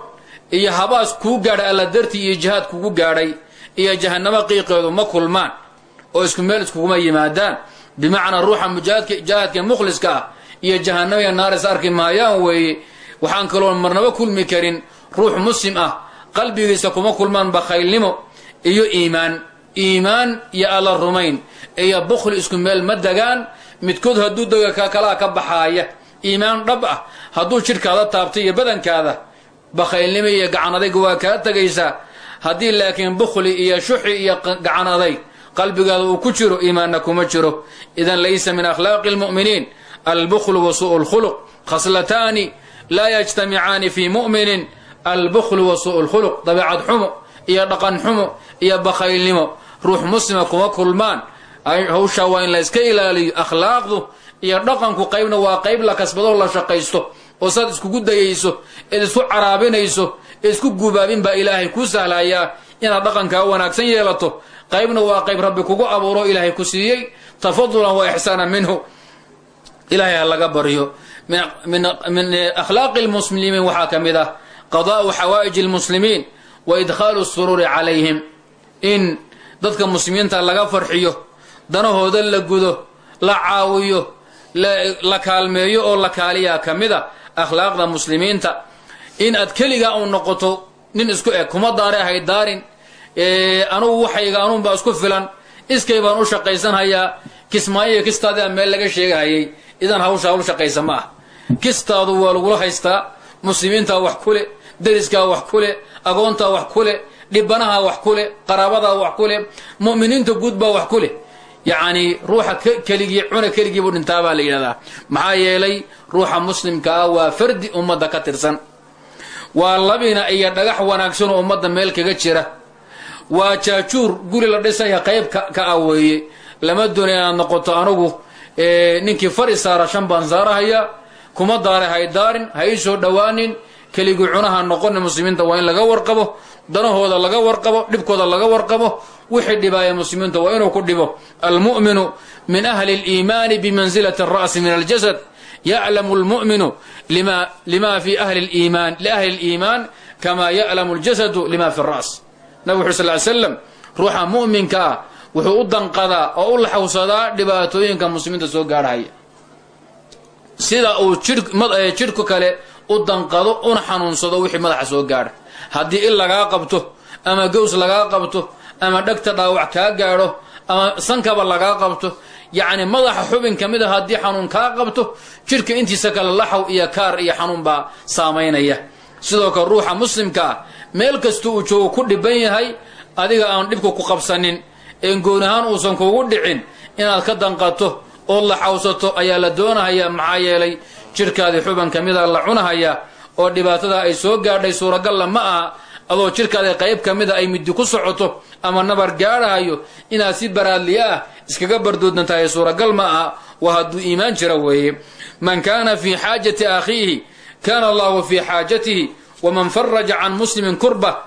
A: iyo habaas kuu gaadhay alla dartii iyo jihaad kugu gaadhay iyo jahannamo qiiqeedu ma kulmaan oo isku meel iskuguma yimaadaan bimacnaa ruuxa mujaahadka mukhliska ah iyo jahannamaya naaris arki maayaan weeye waxaan kaloo marnaba kulmi karin ruux muslim ah qalbigiisa kuma kulmaan bakhaylnimo iyo iimaan iimaan iyo alla rumayn. Iyo bukhli isku meel ma degaan midkood hadduu dega ka kalaa ka baxaaya. Iimaan dhab ah hadduu jidhkaada taabtay iyo badankaada bakhaylnimo iyo gacan adayga waa kaa tegaysaa haddii laakiin bukhli iyo shuxi iyo gacan adayg qalbigaada uu ku jiro iimaanna kuma jiro. Idan laysa min akhlaaqi lmu'miniin albukhlu wa su'u lkhuluq khaslataani laa yajtamicaani fii mu'minin. Albukhlu wa su'u lkhuluq dabeecad xumo iyo dhaqan xumo iyo bakhaylnimo ruux muslima kuma kulmaan. Hawshaa waa in la iska ilaaliyo akhlaaqdu iyo dhaqanku qaybna waa qayb la kasbadoo la shaqaysto oo saad iskugu dayayso eed isku caraabinayso ee isku gubaabin baa ilaahay kuu sahlayaa inaad dhaqankaa wanaagsan yeelato. Qaybna waa qayb rabbi kugu abuuro ilaahay ku siiyey. Tafadulan wa ixsaanan minhu. Ilahay ha laga baryo. Min akhlaaqi lmuslimiin waxaa ka mid ah qadaa'u xawaa'iji lmuslimiin wa idkhaalu suruuri calayhim. In dadka muslimiinta laga farxiyo danahooda la gudo la caawiyo la kaalmeeyo oo la kaaliyaa ka mid a akhlaaqda muslimiinta. In aad keligaa u noqoto nin isku eg kuma daare ahay daarin anugu waxayga anuunbaa isku filan iskay baan u shaqaysanhayaa kismaayo kistaadi meel laga sheegahayay idan hawsha hawl shaqaysa ma ah kistaadu waa lagula haystaa muslimiintaa wax kule deriskaa wax kule agoontaa wax kule dhibanaha wax kule qaraabadaa wax kule mu'miniinta guud baa wax kule yacni ruuxa keligii cuna keligiibuu dhintaa baa la yidhahdaa. Maxaa yeelay ruuxa muslimka ah waa fardi ummadda ka tirsan. Waa labina iyo dhagax wanaagsanoo ummadda meel kaga jira. Waa jaajuur guri la dhisaya qayb ka ah weeye. Lama doona inaad noqoto anugu ninkii fari saara shan baan saarahaya kuma daara hay daarin ha ii soo dhowaanin keligii cunaha noqona muslimiinta waa in laga warqabo danahooda laga warqabo dhibkooda laga warqabo wixii dhibaaya muslimiinta waa inuu ku dhibo almu'minu min ahli اliimaani bimansilati الra'si min aljasad ya'lamu اlmu'minu lima fi ahli اliimaan liahli اliimaan kama ya'lamu اljasadu lima fi الra's nabig wuxu sal ly slam ruuxa mu'minka ah wuxuu u danqadaa oo u laxawsadaa dhibaatooyinka muslimiinta soo gaarhaya sida uu jidhku kale u danqado una xanuunsado wixii madaxa soo gaadha. Haddii il lagaa qabto ama gows lagaa qabto ama dhegta dhaawac kaa gaadho ama sankaba lagaa qabto yacni madaxa xubin ka mid a haddii xanuun kaa qabto jidhka intiisa kale laxaw iyo kaar iyo xanuun baa saamaynaya. Sidoo kale ruuxa muslimka meel kasta uu joogo ku dhiban yahay adiga aan dhibka ku qabsanin. Een goon ahaan uusan kugu dhicin inaad ka danqato ood la xawsato ayaa la doonahayaa maxaa yeelay jidhkaadii xuban ka mida la cunahayaa oo dhibaatada ay soo gaadhay suuragalla ma aha adoo jidhkaada qayb ka mida ay middi ku socoto ama nabar gaadhahayo inaad si baraadliya ah iskaga bardoodnan tahay suuragal ma aha waa hadduu iimaan jira weeye. Man kaana fii xaajati akhiihi kaana allahu fii xaajatihi waman faraja can muslimin kurba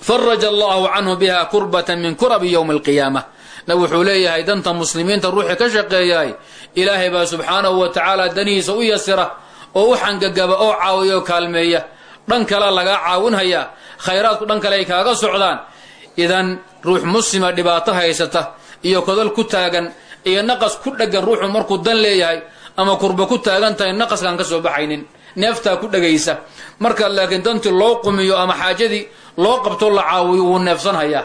A: faraja allahu canhu biha kurbatan min kurabi yowmi alqiyaama nab wuxuu leeyahay danta muslimiinta ruuxii ka shaqeeyahay ilaahay baa subxaanahu wa tacaala danihiisa u yasira oo u xangagaba oo caawiya oo kaalmeeya. Dhan kale lagaa caawinhayaa khayraadku dhan kale ay kaaga socdaan. Idan ruux muslima dhibaato haysata iyo kodol ku taagan iyo naqas ku dheggan ruuxu markuu dan leeyahay ama kurba ku taagan tahay naqaskaan ka soo baxaynin. Neeftaa ku dhegaysa. Marka laakiin dantii loo qumiyo ama xaajadii loo qabto la caawiyo wuu neefsanhayaa.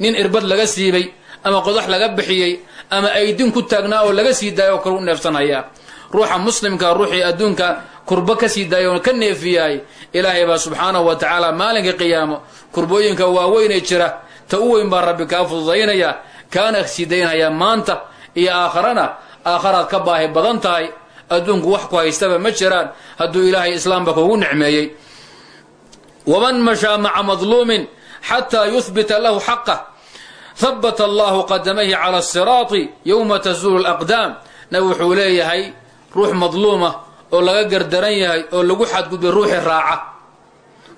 A: Nin irbad laga siibay ama qodax laga bixiyey ama aydin ku taagnaa oo laga sii daaya oo kale u neefsanhayaa ruuxa muslimka ruuxii adduunka kurbo ka sii daaya oo ka neefiyaay ilaahay baa subxaanahu wa tacaala maalinka qiyaamo kurbooyinka waaweynee jira ta u weyn baa rabbi kaa fududaynaya kaana sii daynhayaa maanta iyo aakharana. Aakharaad ka baahi badan tahay adduunku wax ku haystaba ma jiraan hadduu ilaahay islaamba kugu nicmeeyey waman mashaa maca madluumin xataa yuhbita lahu xaqah habata allahu qadamayhi cala asiraati yowma tazuulu alaqdaam nabi wuxuu leeyahay ruux madluuma oo laga gardaran yahay oo lagu xadgudbay ruuxii raaca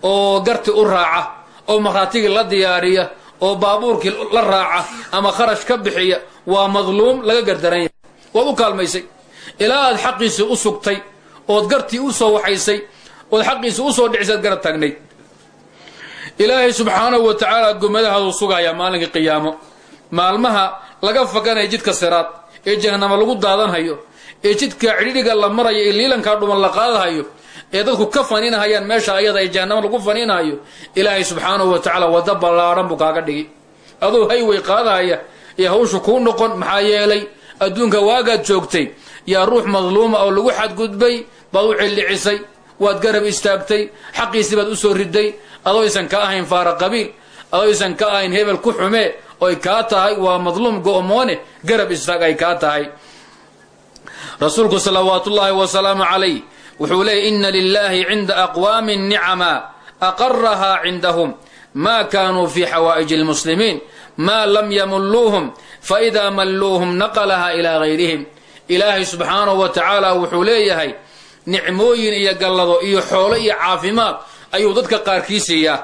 A: oo garti u raaca oo markhaatigii la diyaariya oo baabuurkii la raaca ama kharash ka bixiya waa madluum laga gardaran yahay. Waad u kaalmaysay. Ilaa aad xaqiisii u sugtay ood gartii u soo waxaysay ood xaqiisii u soo dhicisaad garab taagnayd ilaahay subxaanahu wa tacaala gomadahaaduu sugayaa maalinkai qiyaamo. Maalmaha laga fakanaya jidka siraad ee jahanamo lagu daadanhayo ee jidka cidhidhiga la marayo ee liilankaa dhuman la qaadahayo ee dadku ka faniinahayaan meesha ayada ee jahanamo lagu faniinahayo ilaahay subxaanahu wa tacaala wadda ballaadhan buu kaaga dhigi aduu hayway qaadahaya ee hawshu kuu noqon maxaa yeelay adduunka waagaad joogtay yaa ruux madluuma oo lagu xadgudbay baad u cillicisay waad garab istaagtay xaqiisii baad u soo riday adoysan ka ahayn faara qabiil adoysan ka ahayn hebel ku xumee oy kaa tahay waa madluum go'moone garab istaag ay kaa tahay. Rasuulku salawaatullaahi wasalaamu calayh wuxuu leeyay inna lilaahi cinda aqwaamin nicama aqarahaa cindahum ma kaanuu fi xawaa'iji lmuslimiin maa lam yamulluuhum faidaa malluuhum naqalaha ilaa gayrihim. Ilaahay subxaanahu wa tacaala wuxuu leeyahay nicmooyin iyo gallado iyo xoolo iyo caafimaad ayuu dadka qaarkii siiyaa.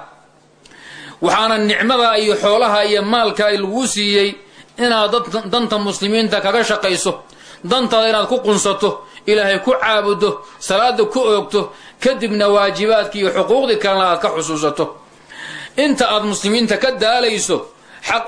A: Waxaana nicmada iyo xoolaha iyo maalka laguu siiyey inaad danta muslimiinta kaga shaqayso dantaada inaad ku qunsato ilaahay ku caabudo salaada ku oogto kadibna waajibaadki iyo xuquuqdii kalena aad ka xusuusato. Inta aad muslimiinta ka daalayso xaq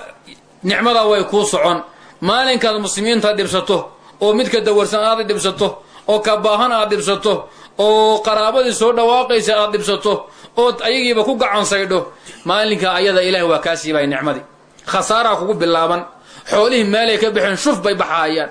A: nicmadaa way kuu socon. Maalinkaad muslimiinta dhibsato oo midka dawarsan aad dhibsato oo ka baahan aad dhibsato oo qaraabadii soo dhawaaqaysa aad dhibsato ood ayagiiba ku gacan saydho maalinka ayada ilaah waa kaa siibay nicmadii. Khasaaraa kugu bilaaban xoolihii meelay ka baxeen shuf bay baxaayaan.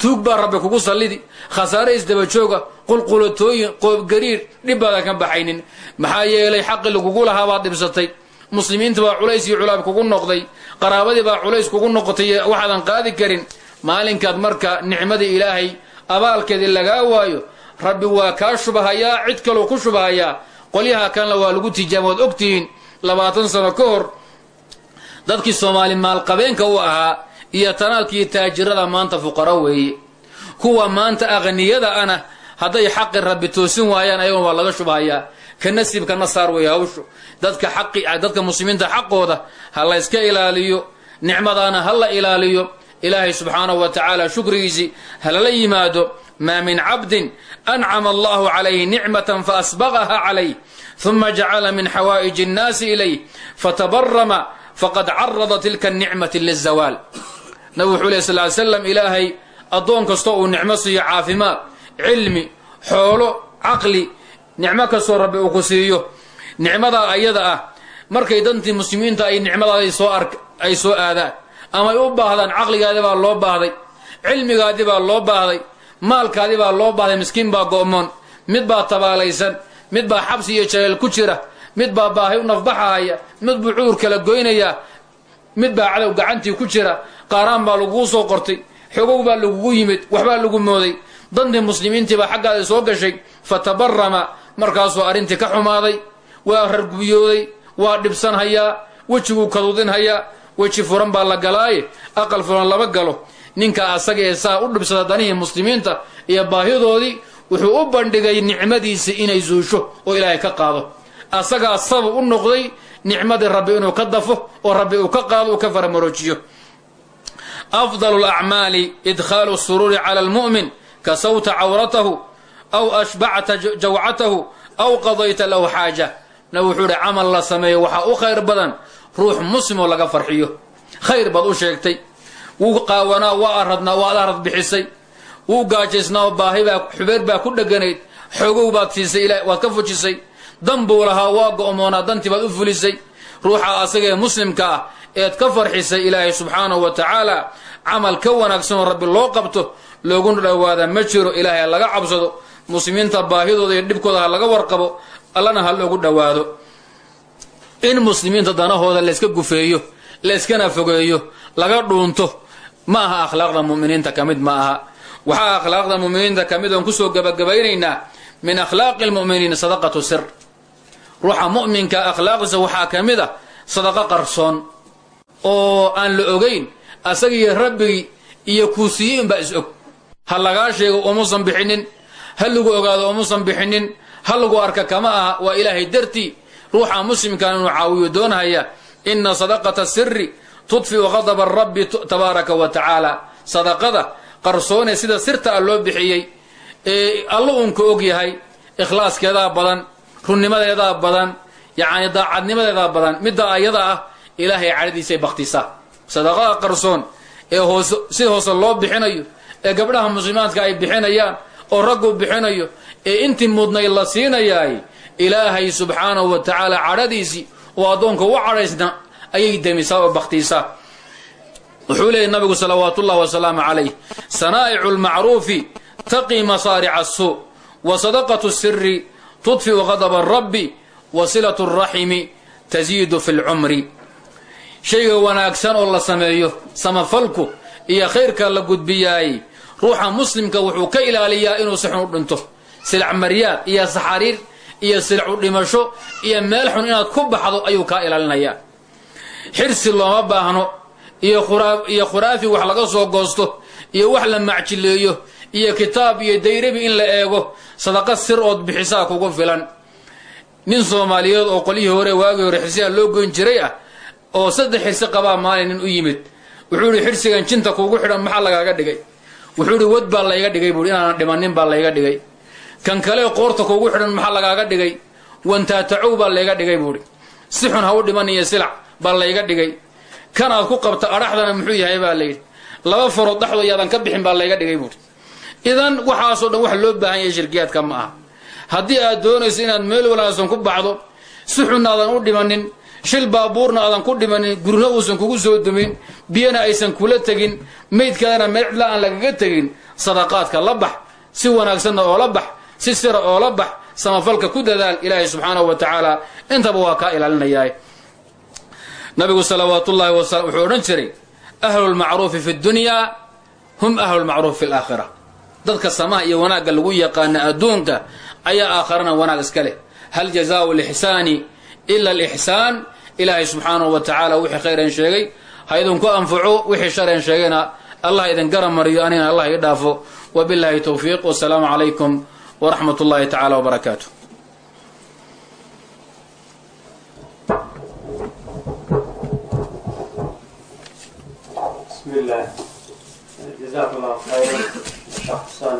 A: Tuug baa rabbi kugu sallidi khasaare isdabajooga qulqulatooyin qoobgariir dhibbaadan ka baxaynin. Maxaa yeelay xaqi lagugu lahaa baad dhibsatay. Muslimiinta baa culays iyo culaab kugu noqday. Qaraabadii baa culays kugu noqotay waxaadan qaadi karin. Maalinkaad marka nicmadii ilaahay abaalkeedii lagaa waayo rabbi waa kaa shubahayaa cid kaloo ku shubahayaa. Qolyaha kanle waa lagu tijaaba waad ogtihiin labaatan sano ka hor dadkii soomaali maalqabeenka u ahaa iyo tanaadkiiyo taajirada maanta fuqaro weeye. Kuwa maanta aqniyada ana hadday xaqi rabbi toosin waayaan ayaguna waa laga shubhayaa ka nasiibkana saar weeye hawshu. Dadka xaqi dadka muslimiinta xaqooda ha la yska ilaaliyo. Nicmadaana ha la ilaaliyo. Ilaahay subxaanahu wa tacaala shukrigiisii halala yimaado maa min cabdin ancama allahu calayhi nicmatan faasbaqaha calayh huma jacala min xawaa'iji annaasi ilayh fatabarama faqad carada tilka anicmati lizawaal nabig wuxuu leh sal slam ilaahay addoon kastoo uu nicmo siiyo caafimaad cilmi xoolo caqli nicmo kastoo rabbi uu ku siiyo nicmadaa ayada ah markay dantii muslimiinta ay nicmadaadi ay soo aadaan amay u baahdaan caqligaadi baa loo baahday cilmigaadi baa loo baahday maalkaadi baa loo baahday miskiin baa go'moon mid baa tabaalaysan mid baa xabsi iyo jaleel ku jira mid baa baahi u nafbaxaaya mid buu cudur kala goynayaa mid baa cadow gacantii ku jira qaaraan baa laguu soo qortay xogow baa lagugu yimid waxbaa lagu mooday. Dantii muslimiintii baa xaggaada soo gashay fatabarama markaasuu arrintii ka xumaaday waa rargubiyooday waa dhibsanhayaa wejiguu kadudinhayaa weji furan baa la galaaye aqal furan lama galo ninka asaga ee saa u dhibsada danihii muslimiinta iyo baahidoodii wuxuu u bandhigay nicmadiisii inay zuusho oo ilaahay ka qaado. Asagaa sabab u noqday nicmadii rabbi inuu ka dafo oo rabbi uu ka qaado uu ka faramaroojiyo afdalu lacmaali idkhaalu suruuri cala almu'min kasawta cawratahu aw ashbacta jawcatahu aw qadayta lahu xaaja. Nab wuxuu ihi camal la sameeyo waxaa u khayr badan ruux muslimoo laga farxiyo. Khayr baad u sheegtay wuu qaawanaa waa aradnaa waad arad bixisay wuu gaajaysnaa oo baahi baa xubeer baa ku dheganayd. Xoogow baad siisay waad ka fujisay. Dan buu lahaa waa go'moonaa dantii baad u fulisay. Ruuxa asagaee muslimka ah eed ka farxisay ilaahay subxaanahu wa tacaala. Camal ka wanaagsanoo rabbi loo qabto looguna dhowaada ma jiro ilaahay ha laga cabsado. Muslimiinta baahidooda iyo dhibkooda ha laga warqabo allana ha loogu dhowaado. In muslimiinta danahooda layska gufeeyo layskana fogeeyo laga dhuunto ma aha akhlaaqda muminiinta ka mid ma aha waxaa akhlaaqda muminiinta ka mid oon ku soo gabagabaynaynaa min akhlaaqi lmu'miniin sadaqatu sir ruuxa mu'minka akhlaaqdiisa waxaa ka mid a sadaqo qarsoon oo aan la ogayn asagiiyo rabbigii iyo kuusiyiin baa is og. Ha lagaa sheego umuusan bixinin ha lagu ogaado umuusan bixinin ha lagu arka kama aha waa ilaahay dartii. Ruuxa muslimkan inuu caawiyo doonhaya ina sadaqata siri tudfiu qadaba rabbi tabaaraka wa tacaala sadaqada qarsoone sida sirta a loo bixiyey ee alla uunka og yahay ikhlaaskeedaa badan runnimadeedaa badan yacni daacadnimadeedaa badan midda ayada ah ilaahay cadhadiisay baktisaa sadaqada qarsoon ee hoose si hoose loo bixinayo ee gabdhaha muslimaadka ay bixinayaan oo raggu bixinayo ee intii mudnay la siinayaay ilaahay subxaanahu wa tacaala cadhadiisii oo addoonka u cadhaysna ayay demisaa oo baktiisaa wuxuu leeyay nabigu salawaatu ullahi wasalaamu calayh sanaa'icu lmacruufi taqii masaarica asuu wa sadaqatu siri tudfiu qadaba rabbi wa silatu raximi tasiidu fi lcumri shayga wanaagsan oo la sameeyo samafalku iyo khayrka la gudbiyaay ruuxa muslimka wuxuu ka ilaaliyaa inuu si xun u dhinto. Silac maryaad iyo saxariir iyo silac u dhimasho iyo meel xun inaad ku baxdo ayuu kaa ilaalinayaa xirsi looma baahno iyo khuraafi wax laga soo goosto iyo wax la macjileeyo iyo kitaab iyo dayrabi in la eego sadaqa sir ood bixisaa kugu filan. Nin soomaaliyeed oo qolyihii hore waagii hore xirsiha loo goyn jiray ah oo saddex xirsi qabaa maalin nin u yimid wuxuu ihi xirsigan jinta kuugu xidhan maxaa lagaaga dhigay? Wuxuu ihi wad baa layga dhigay buui inaanan dhimanin baa layga dhigay. Kan kale qoorta kuugu xidhan maxaa lagaaga dhigay? Wantaatacow baa layga dhigay buuhi si xun ha u dhiman iyo silac baa layga dhigay. Kan aad ku qabta adhaxdana muxuu yahay baa layidhi. Laba farood dhaxdo yaadan ka bixin baa layga dhigay buuhi idan waxaasoo dhan wax loo baahan yahay shirkiyaadka ma aha. Haddii aad doonayso inaad meel wanaagsan ku baxdo si xun aadan u dhimanin shil baabuurna aadan ku dhimanin gurna uusan kugu soo dumin biyana aysan kula tegin maydkaadana meel cidla aan lagaga tegin sadaqaadka la bax si wanaagsanna oola bax si sira oola bax samafalka ku dadaal ilaahay subxaanahu wa tacaala intaba waa kaa ilaalinayaa nabigu salawaatu ullahi wasalam wuxuu odhan jiray ahlu lmacruufi fi ddunyaa hum ahlu lmacruuf fi laakhira dadka samaha iyo wanaagga lagu yaqaana adduunka ayaa aakharana wanaag iska leh. Hal jazaau lixsaani ila alixsaan ilaahay subxaanahu wa tacaala wixii khayran sheegay ha idinku anfaco wixii shareen sheegayna allah idin garab mariyo anigana allah ii dhaafo. Wabillahi towfiiq wasalaamu calaykum waraxmat ullahi tacaala wbarakaatu
B: بسم الله جزاكم الله خيرا شيخ حسن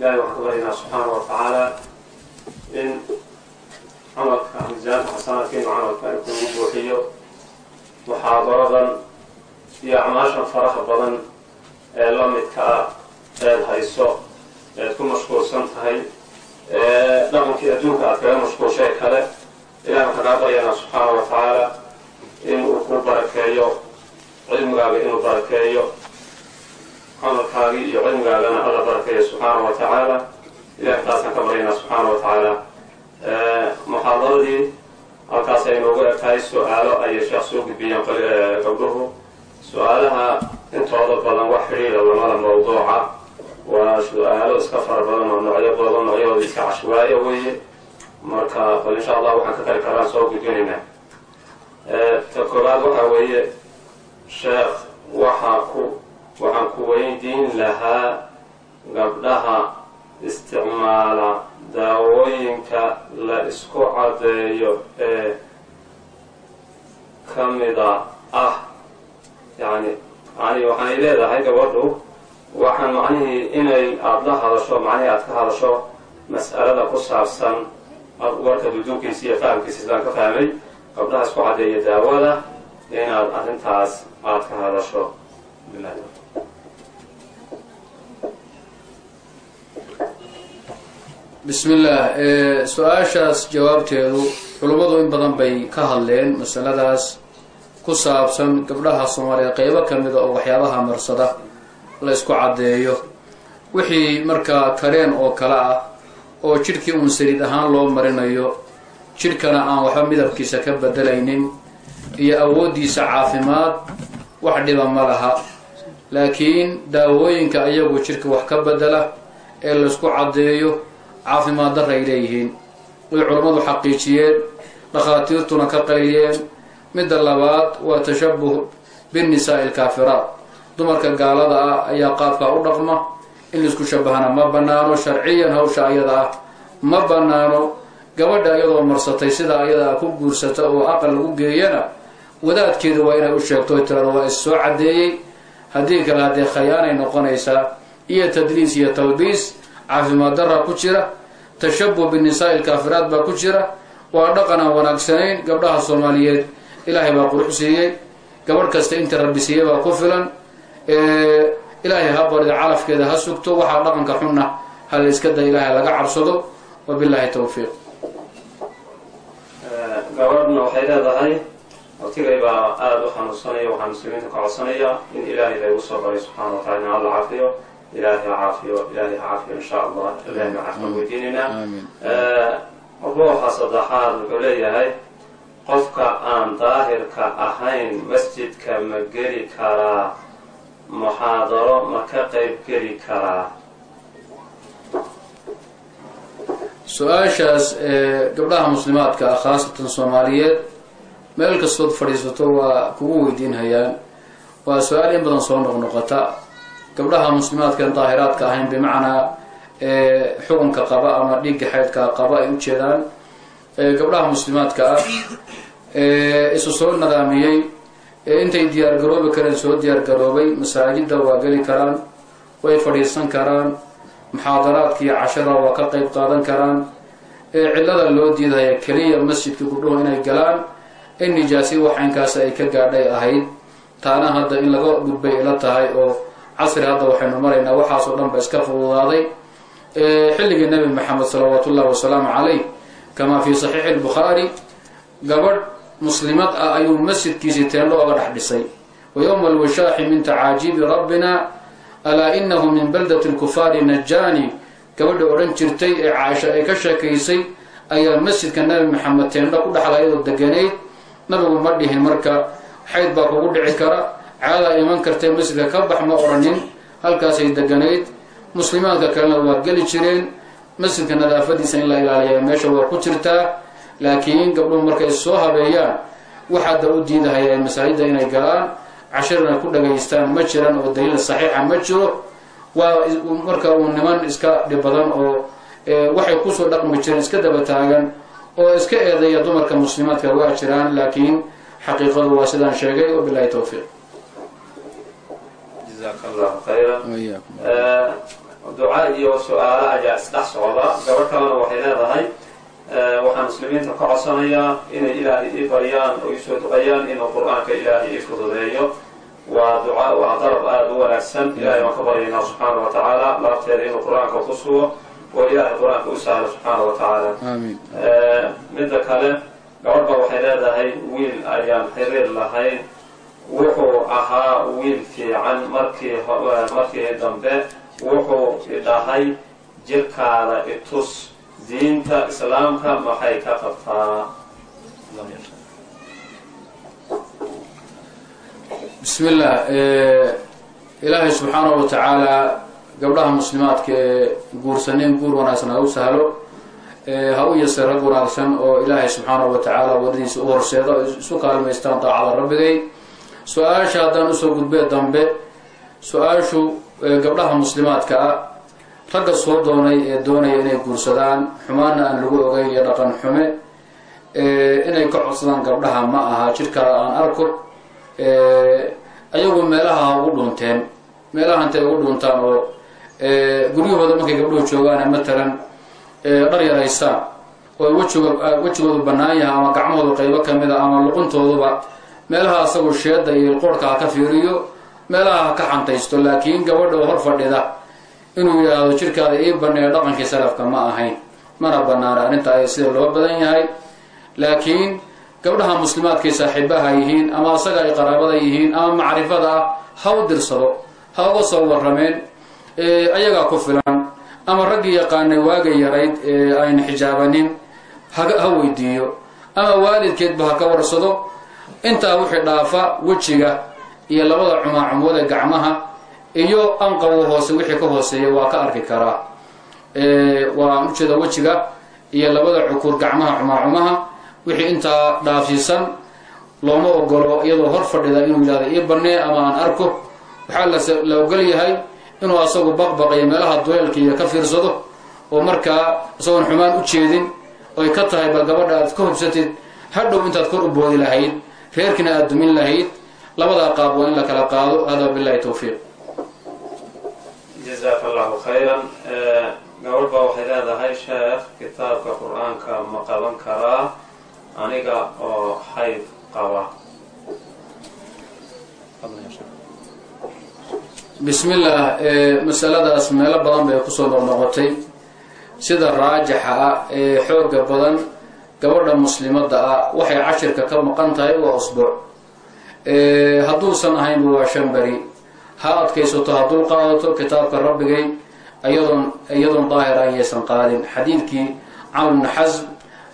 B: ilaahay waxaan ka baryaynaa subxaana wa tacaala in camalka miisaanka xasanaadka inuu camalka ay kugu buuxiyo muxaadaradan iyo acmaashan faraha badan ee la midka ah eed hayso eed ku mashquulsan tahay dhaqankii adduunka aad kaga mashquulshay kale ilahay waxaan kaa baryaynaa subxaana wa tacaala inuu ku barakeeyo cilmigaaga inuu barakeeyo camalkaagii iyo cilmigaagana alla barakeeyo subxaana wa tacaala. Ilahay taasaan ka baryaynaa subxaana wa tacaala. Muxaadaradii halkaas ay noogu eg tahay su'aalo ayay sheekh soo gudbiyeen gabdhuhu. Su'aalaha intooda badan wax xidhiidha lamada mawduuca. Waa su'aalo iska fara badan oo noocyo badan noocyahooda iska cashwaayo weeye. Marka bal insha allah waxaan ka kari karaan soo gudbinaynaa. Ta koowaad waxaa weeye sheekh waxaa ku waxaan ku weydiin lahaa gabdhaha isticmaala daawooyinka la isku caddeeyo ee ka mida ah yani yani waxaanay leedahay gabadhu waxaan macnihii inay aada la hadasho macnihii aada ka hadasho mas'alada ku saabsan warka duduunkiisa iyo fahamkiisa islaan ka fahmay gabdhaha isku caddeeya daawada inaad arrintaas aada ka hadasho bilahi
A: bismi illaah su'aashaas jawaabteedu culummadu in badan bay ka hadleen masaladaas ku saabsan gabdhaha soomaaliya qeybo ka mida oo waxyaabaha marsada la isku caddeeyo. Wixii markaa kareen oo kale ah oo jidhkii uun saliid ahaan loo marinayo jidhkana aan waxba midabkiisa ka bedelaynin iyo awooddiisa caafimaad wax dhiba ma laha. Laakiin daawooyinka ayagu jidhka wax ka bedela ee la isku caddeeyo caafimaad daray leeyihiin. Way culammadu xaqiijiyeen dhakhaatiirtuna ka qayliyeen midda labaad waa tashabuh binnisaai alkaafiraat dumarka gaalada ah ayaa qaabkaa u dhaqma. In la isku shabahana ma bannaano sharciyan hawsha ayada ah. Ma bannaano gabadha iyadoo marsatay sidaa ayada ah ku guursata oo aqal lagu geeyana wadaadkeeda waa inay u sheegto tirado waa is soo caddeeyey. Haddii kale haddee khayaanay noqonaysaa iyo tadliis iyo talbiis caafimaad daraa ku jira tashabuh binisaai alkaafiraat baa ku jira waa dhaqan aan wanaagsanayn gabdhaha soomaaliyeed ilaahay baa qurux siiyey gabadh kasta inta rabbi siiye baa ku filan ilaahay ha barida calafkeeda ha sugto waxaa dhaqanka xunna ha la iska day ilaahay laga cabsado wabilaahi towfiiq
B: gabadhna waxay leedahay waqtigay baa aada u xanuunsanaya waxaa muslimiinta ka codsanaya in ilaahay laygu soo baray subxana wa tacala in alla caafiyo. Ilaahay ha caafiyo ilaahay ha caafiyo insha allah. Ilahay caafimaad weydiinaynaa ruuxa saddexaad wuxuu leeyahay qofka aan daahirka ahayn masjidka ma geli karaa muxaadaro ma ka qayb geli karaa?
A: Su'aashaas gabdhaha muslimaadka ah khaasatan soomaaliyeed meel kastood fadhiisato waa kugu weydiinhayaan. Waa su'aal in badan soo noqnoqota gabdhaha muslimaadkan daahiraadka ahayn bimacnaa xukunka qaba ama dhiigga xeydka qaba ay ujeedaan gabdhaha muslimaadka ah isu soo nadaamiyey. Intay diyaargaroobi kareen soo diyaargaroobay masaajidda waa geli karaan way fadhiisan karaan muxaadaraadka iyo cashada waa ka qayb qaadan karaan. Cillada loo diidaya keliya masjidka gudhuhu inay galaan in nijaasi waxaynkaas ay ka gaadhay ahayd. Taana hadda in laga gudbay ila tahay oo casri hadda waxaynu maraynaa waxaasoo dhan ba iska fududaaday. Xilligii nebi maxamed salawaatu ullahi wasalaamu calayh kamaa fii saxiixi albukhaari gabadh muslimad ah ayuu masjidkiisii teendho oga dhex dhisay. Wa yowma alwishaaxi min tacaajiibi rabbina alaa inahu min baldati lkufaari najaani gabadha odhan jirtay ee caaisha ay ka sheekaysay ayaa masjidka nebi maxamed teendho ku dhexla iyadoo deganayd nabigu ma dhihin marka xayd baa kugu dhici kara caadaa iman kartee masjidka ka bax ma odhanin halkaasay deganayd. Muslimaadka kalena waa geli jireen masjidka nadaafadiisa in la ilaaliya meesha waa ku jirtaa laakiin gabdhuhu markay soo habeeyaan waxaada u diidahaya masaajidda inay galaan cashirana ku dhagaystaan ma jiran oo daliil saxiixa ma jiro. Waa marka uu niman iska dhib badan oo waxay ku soo dhaqmi jireen iska daba taagan oo iska eedeeya dumarka muslimaadka waa jiraan laakiin xaqiiqadu waa sidaan sheegay wabilahi towfiiq
B: duca iyo su'aalo ayaa isdhex socda. Gabadh kalena waxay leedahay waxaan muslimiinta ka codsanayaa inay ilaahay ii baryaan oo iisoo duqayaan inuu qur'aanka ilaahay ii fududeeyo. Waa duca waa dalab aada u wanaagsan. Ilahay waan ka baryaynaa subxaana wa tacaala laabteeda inuu qur'aanka ku sugo oo ilaahay qur'aanka u sahlo subxaana wa tacaala
A: aamiin
B: midda kale gabadh ba waxay leedahay wiil ayaan xiriir lahayn wuxuu ahaa wiil fiican markii markii dambe wuxuu idhahay jirkaada itus diinta islaamka maxay ka qabtaa
A: bismi ilaahay subxaanahu wa tacaala gabdhaha muslimaadka ee guursaneen guur wanaagsan ha u sahlo ha u yasir rag wanaagsan oo ilaahay subxaanahu wa tacaala wadadiisa u horseeda isu kaalmaystaan daacada rabbigay su'aasha haddaan u soo gudbee dambe su'aashu gabdhaha muslimaadka ah ragga soo doonay ee doonaya inay guursadaan xumaana aan lagu ogeyn iyo dhaqan xume inay ka codsadaan gabdhaha ma aha jidhkaada aan arko ayagu meelaha ha ugu dhunteen meelaha intay ugu dhuntaan oo guryahooda markay gabdhuhu joogaan matalan dhar yaraystaan oo wejigo wejigoodu bannaan yahay ama gacmahooda qaybo ka mid a ama luquntooduba meelaha asagu sheeda iyo qoorhka ha ka fiiriyo meelaha ha ka xantaysto laakiin gabadha hor fadhida inuu yidhaahdo jirkaada ii baneeyo dhaqankii salafka ma ahayn mana banaana arrinta ay sida loo badan yahay. Laakiin gabdhaha muslimaadkay saaxiibaha yihiin ama asaga ay qaraabada yihiin ama macrifada ah ha u dirsado ha uga soo warrameen ayagaa ku filan. Ama raggii yaqaanay waagay yarayd ee ayna xijaabanin ha weydiiyo. Ama waalidkeedba ha ka warsado intaa wixii dhaafa wejiga iyo labada cumaacumooda gacmaha iyo anqawo hoose wixii ka hooseeya waa ka arki karaa. Waa ujeeda wejiga iyo labada cukuur gacmaha cumaacumaha wixii intaa dhaafsiisan looma ogolo iyadoo hor fadhida inuu yidhahdo ii banee ama aan arko. Waxaa la ogol yahay inuu asagu baqbaqayo meelaha duleelka iyo ka fiirsado oo markaa isagoon xumaan u jeedin oy ka tahay bal gabadha aad ka hubsatid hadhow intaad kor u boodi lahayd reerkina aada dumin lahayd labadaa qaab waa in la kala qaado. Hada billahi tawfiiq.
B: Jazaaka allahu khayran gabadh baa waxay leedahay sheekh kitaabka qur'aanka ma qaban karaa aniga oo xayd qaba
A: bismillaah masaladaas meelo badan bay ku soo noqnoqotay. Sida raajixa ah ee xooga badan gabadha muslimadda ah waxay cashirka ka maqan tahay waa usbuuc. Hadduusan ahaynba waa shan beri. Ha adkaysato ha dul qaadato kitaabka rabbigay iyadoon iyadoon daahir an yaysan qaadin. Xadiidkii camr bni xasm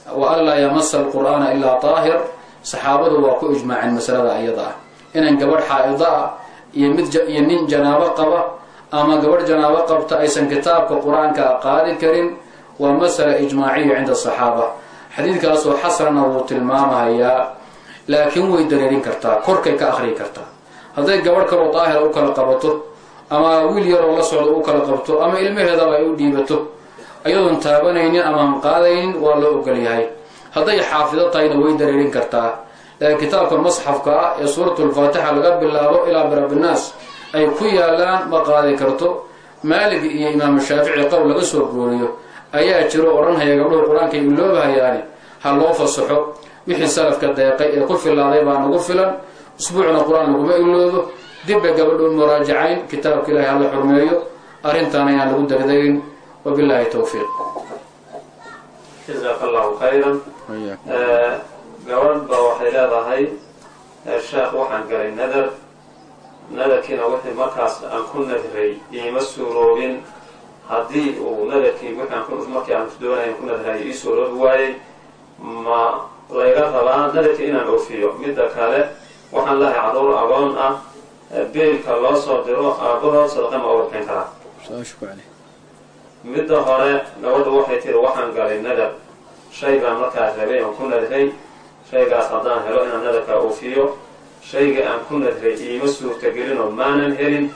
A: wa an laa yamasa alqur'aana ilaa daahir saxaabadu waa ku ijmaaceen masalada iyada ah. Inan gabadh xaa-ida ah iyo nin janaabo qaba ama gabadh janaabo qabta aysan kitaabka qur'aanka qaadi karin waa masala ijmaaciya cinda asaxaaba xadiidkaasoo xasanna wuu tilmaamahayaa laakiin way dareerin kartaa korkay ka akhriyi kartaa. Hadday gabadh kaloo daahira u kala qabato ama wiil yaroo la socdo u kala qabto ama ilmaheedaba ay u dhiibato iyadoon taabanaynin amaaan qaadaynin waa loo ogol yahay. Hadday xaafido tahayna way dareerin kartaa kitaabka masxafka ah ee suuratulfaatixa laga bilaabo ilaa birabinaas ay ku yaalaan ma qaadi karto. Maalig iyo imaamu shaafici qowl laga soo gooriyo ayaa jiro odhanhaya gabdhuhu qur'aanka ay iloobahayaani ha loo fasaxo? Wixii salafka deeqay ee ku filaaday baa nagu filan. Usbuucna qur'aan laguma iloobo dibba gabadhu muraajacayn kitaabka ilahi hala xurmeeyo. Arrintaan ayaan lagu degdegin. Wabilaahi towfiiq
B: jazaaka allahu khayran gabadh baa waxay leedahay sheekh waxaan galay nadar nadarkiina wixii markaas aan ku nadray iima suuroobin. Haddii uu nadarkii markii aan doonaya ku nadrayo ii suuroobi waayey. Ma layga rabaa nadarkii inaan oofiyo? Midda kale waxaan lahay carruur agoon ah beelka loo soo diro aabahood sadaqa ma bixin karaa. Midda hore gabadhu waxay tiri waxaan galay nadar shay baan markaas rabay oon ku nadray shaygaas haddaan helo inaan nadarka oofiyo shayga aan ku nadray iima suurtagelinoo maanan helin.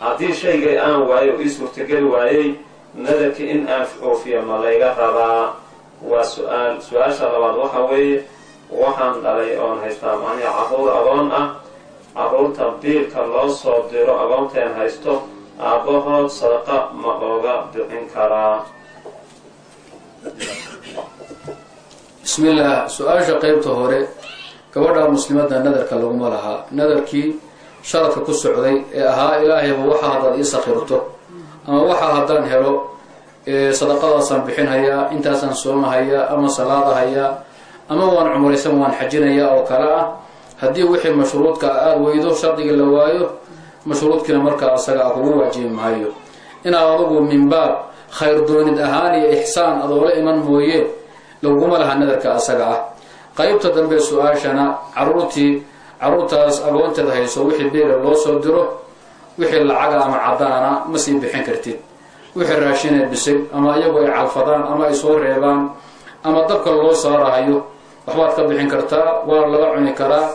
B: Haddii shayga aan waayo ii suurtageli waayey nadarkii in aan oofiyo ma layga rabaa? Waa su'aal su'aasha labaad waxa weeye waxaan dhalay oon haystaa macnihi carruur agoon ah. Carruurta biilka loo soo diro agoonteen haysto aabbahood sadaqa ma ooga bixin karaa
A: bismillaah su'aasha qeybta hore gabadha muslimadda nadarka laguma lahaa nadarkii sharadka ku socday ee ahaa ilaahayba waxa haddaad ii sakhirto ama waxa haddaan helo sadaqadaasaan bixinhayaa intaasaan soomahayaa ama salaadahayaa ama waan cumraysan waan xajinaya oo kale ah. Haddii wixii mashruudka aada weydo shardiga la waayo mashruudkiina markaa asaga a kugu waajibi maayo. Inaad adugu min baab khayr doonid ahaan iyo ixsaan adoola iman mooye laguma laha nadarka asaga ah. Qaybta dambe su'aashana caruurtii caruurtaas agoonteed hayso wixii beela loo soo diro wixii lacaga ama cadaana ma sii bixin kartid. Wixii raashineed bisig ama iyagu ay calfadaan ama ay soo reebaan ama dabka loo saarahayo waxbaad ka bixin kartaa waa laga cuni karaa.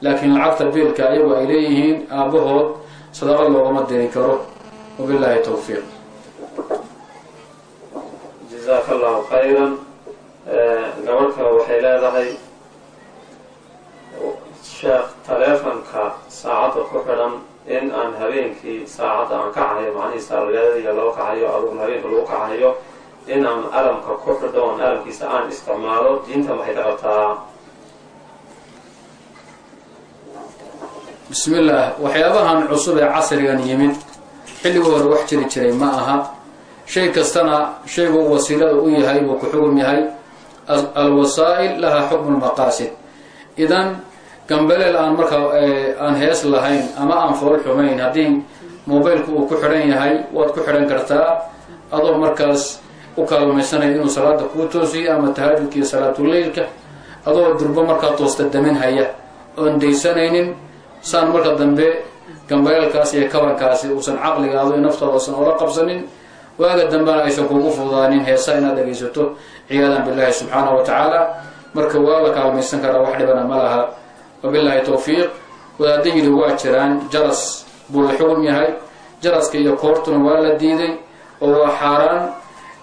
A: Laakiin lacagta biilka iyagu ay leeyihiin aabbahood sadaqa loogama diri karo. Wabilaahi towfiiq
B: jazaaka allahu khayran gabadh kale waxay leedahay sheekh taleefonka saacadda ku xidhan in aan habeenkii saacadda aan kacahayo macnihii saalaadadiga loo kacayo aduguna habeenka lagu kacahayo in aan alamka ku xidho oon alamkiisa aan isticmaalo. Diinta maxay ka qabtaa?
A: Bismi illaah waxyaabahan cusub ee casrigan yimid. Xilligii hore wax jiri jiray ma aha. Shay kastana shaygu wasiilada u yahay wuu ku xugum yahay alwasaa'il lahaa xukmu lmaqaasid idan gambaleel aan markaa aan hees lahayn ama aan fool xumayn haddii mobilku uu ku xidhan yahay waad ku xidhan kartaa adoo markaas u kaalmaysanaya inuu salaada kuu toosiyo ama tahajudka iyo salaatuleylka adoo durbo markaa toosta damin haya oon daysanaynin saan marka dambe gambaleelkaas iyo kabankaasi uusan caqligaado naftaada uusan oola qabsanin waaga dambena aysan kugu fudaanin heesa inaad dhegaysato ciyaadan billahi subxaana wa tacaala. Marka waa la kaalmaysan karaa wax dhibana ma laha. Wabilaahi towfiiq wadaada yidhi waa jiraan jaras buu la xugum yahay. Jaraska iyo koortuna waa la diiday oo waa xaaraan.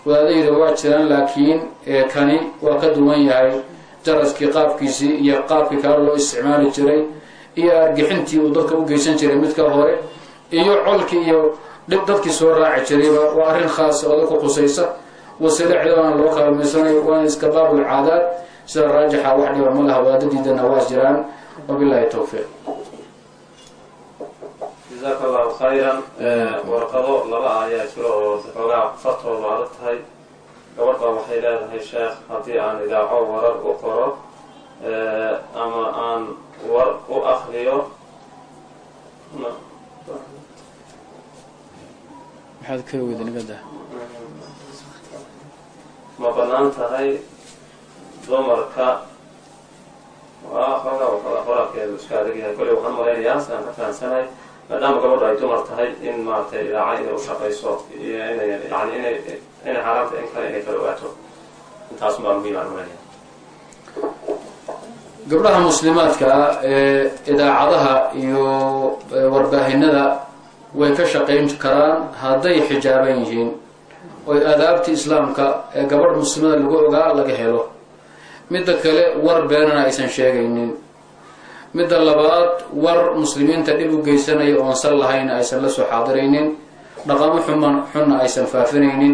A: Wadaada yidhi waa jiraan laakiin kani waa ka duwan yahay. Jaraskii qaabkiisii iyo qaabkii kale loo isticmaali jiray iyo argixintii uu dadka u geysan jiray midka hore iyo colkii iyo dadkii soo raaci jirayba waa arrin khaasa oo dadku khusaysa wasiilexda waana loo kaalmaysanayo waana iska baabul caadaad sida raajixa wax dhiba ma laha wadaadadiidana waa jiraan. Wabilaahi towfiiq
B: jazaaka allahu khayran warqado laba ah ayaa jiro oo xoogaa fartoodu adag tahay. Gabadh baa waxay leedahay sheekh haddii aan idaaco warar u qoro ama aan war u akriyo
A: maxaad ka weyda nigada
B: ma bannaan tahay dumarka? Waa waxoogaa qoraalkeedu iska adag yahay. Kolley waxaan malaynayaa ka fahamsanahay maadaama gabadhu ay dumar tahay in maaragtay idaaca inay u shaqayso iyo inay yani inay inay xaaraanta in kale inay kala ogaato. Intaas baa muhiim aan malanaya
A: gabdhaha muslimaadka ee idaacadaha iyo warbaahinada way ka shaqayn karaan hadday xijaaban yihiin oy adaabta islaamka ee gabadh muslimada lagu ogaa laga helo. Midda kale war beenana aysan sheegaynin. Midda labaad war muslimiinta dhib u geysanaya oon sal lahayn aysan la soo xaadiraynin dhaqamo xuman xunna aysan faafinaynin.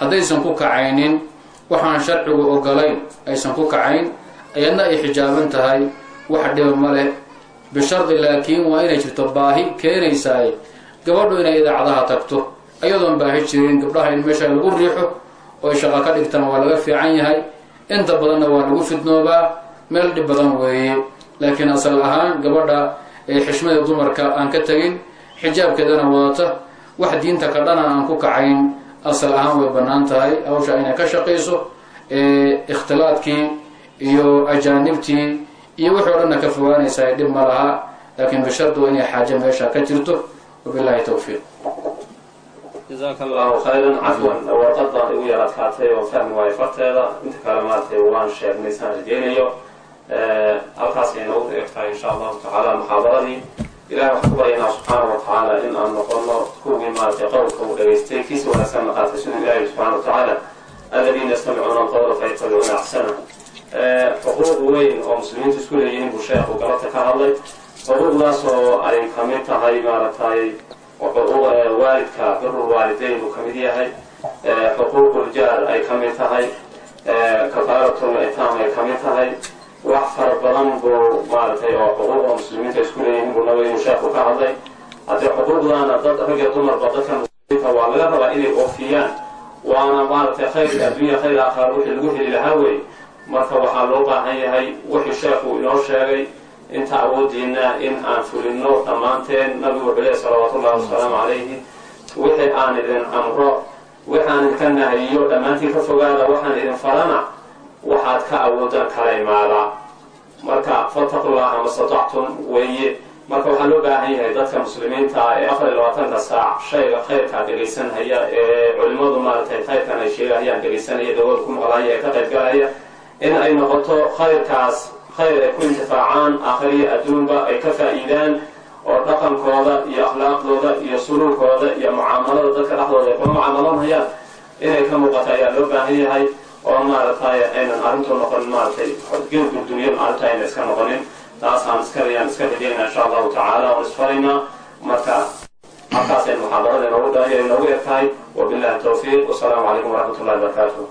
A: Haddaysan ku kacaynin waxaan sharcigu ogolayn aysan ku kacayn ayadna ay xijaaban tahay wax dhiba ma leh. Bishardi laakiin waa inay jirto baahi keenaysaay gabadhu inay idaacadaha tagto ayadoon baahi jirin gabdhaha in meesha lagu riixo oo ay shaqo ka dhigtaan waa laga fiican yahay. Inta badanna waa lagu fidnoobaa meel dhib badan weeye. Laakiin asal ahaan gabadha ee xishmada dumarka aan ka tegin xijaabkeedana wadata wax diinta ka dhana aan ku kacayn asal ahaan way bannaan tahay. Hawsha inay ka shaqayso ikhtilaadkii iyo ajaanibtii iyo wixii o dhanna ka fogaanaysaa dhib ma laha. Laakiin bishardu inay xaajo meesha ka jirto wabillahi towfiiq
B: jazaaka allahu khayran cafwan warqad baan igu yar adkaatay oo fahmi waayo farteeda inta kale maaragtay waan sheegnay saan rajeynayo halkaas ay noogu eegtahay insha allahu tacaala muxaadaradii ilahay waxaan ku baryaynaa subxaana wa tacaala in aan noqono kuwii maaragtay qowlka uu dhageystay kiisi wanaagsan naqaatay siduu ilahay subxana wa tacaala aladiina yastamicuuna alqawla fayattabicuuna axsana xuquuq weyn oo muslimiintu isku leeyihiin buu sheekhu galabta ka hadlay xuquuqdaas oo ay ka mid tahay maaragtay waalidka birul waalidayn buu ka mid yahay. Xuquuquljaar ay ka mid tahay. Kafaaratul itaam ay ka mid tahay. Wax fara badan buu maaragtay oo xuquuqda muslimiinta isku leeyihiin buu nabiga inuu sheekhu ka hadlay. Haddii xuquuqdaana dad rag iyo dumarba dadka muslimiinta waa laga rabaa inay oofiyaan waana maaragtay khayrka adduunya khayr aakhara wixii lagu heli lahaa wey marka waxaa loo baahan yahay wixii sheekhu inoo sheegay inta awoodiina in aan fulino dhammaanteen nabigu wuxuu lehy salawaatu ullahi wasalaamu calayhi wixii aan idin amro waxaan idinka nahayiyo dhammaantiin ka fogaada waxaan idin farana waxaad ka awoodaan kala imaadaa marka fattaqullaha mastatactum weeye. Marka waxaa loo baahan yahay dadka muslimiinta ee afar iyo labaatanka saac shayga khayrkaa dhegaysanhaya ee culimmadu maaragtay khayrkan ay sheegahayaan dhegaysanaya dawada ku maqlaya ee ka qaybgalaya in ay noqoto khayrkaas khayr ay ku intifaacaan aakhiriya adduunba ay ka faa'iidaan oo dhaqankooda iyo akhlaaqdooda iyo suluulkooda iyo mucaamalada dadka dhexdooda ay kula mucaamalanhayaan inay ka muuqato ayaa loo baahan yahay oo maaragtay aynan arrintu noqonin maaragtay geelgurdunyan arrinta ayna iska noqonin. Taasaan iskayaan iska rajayna insha allahu tacaala oon isfaraynaa marka halkaasay muxaadarada inoogu inoogu eg tahay wabillahi tawfiiq. Wasalaamu calaykum waraxmat ullahi wabarakaatuh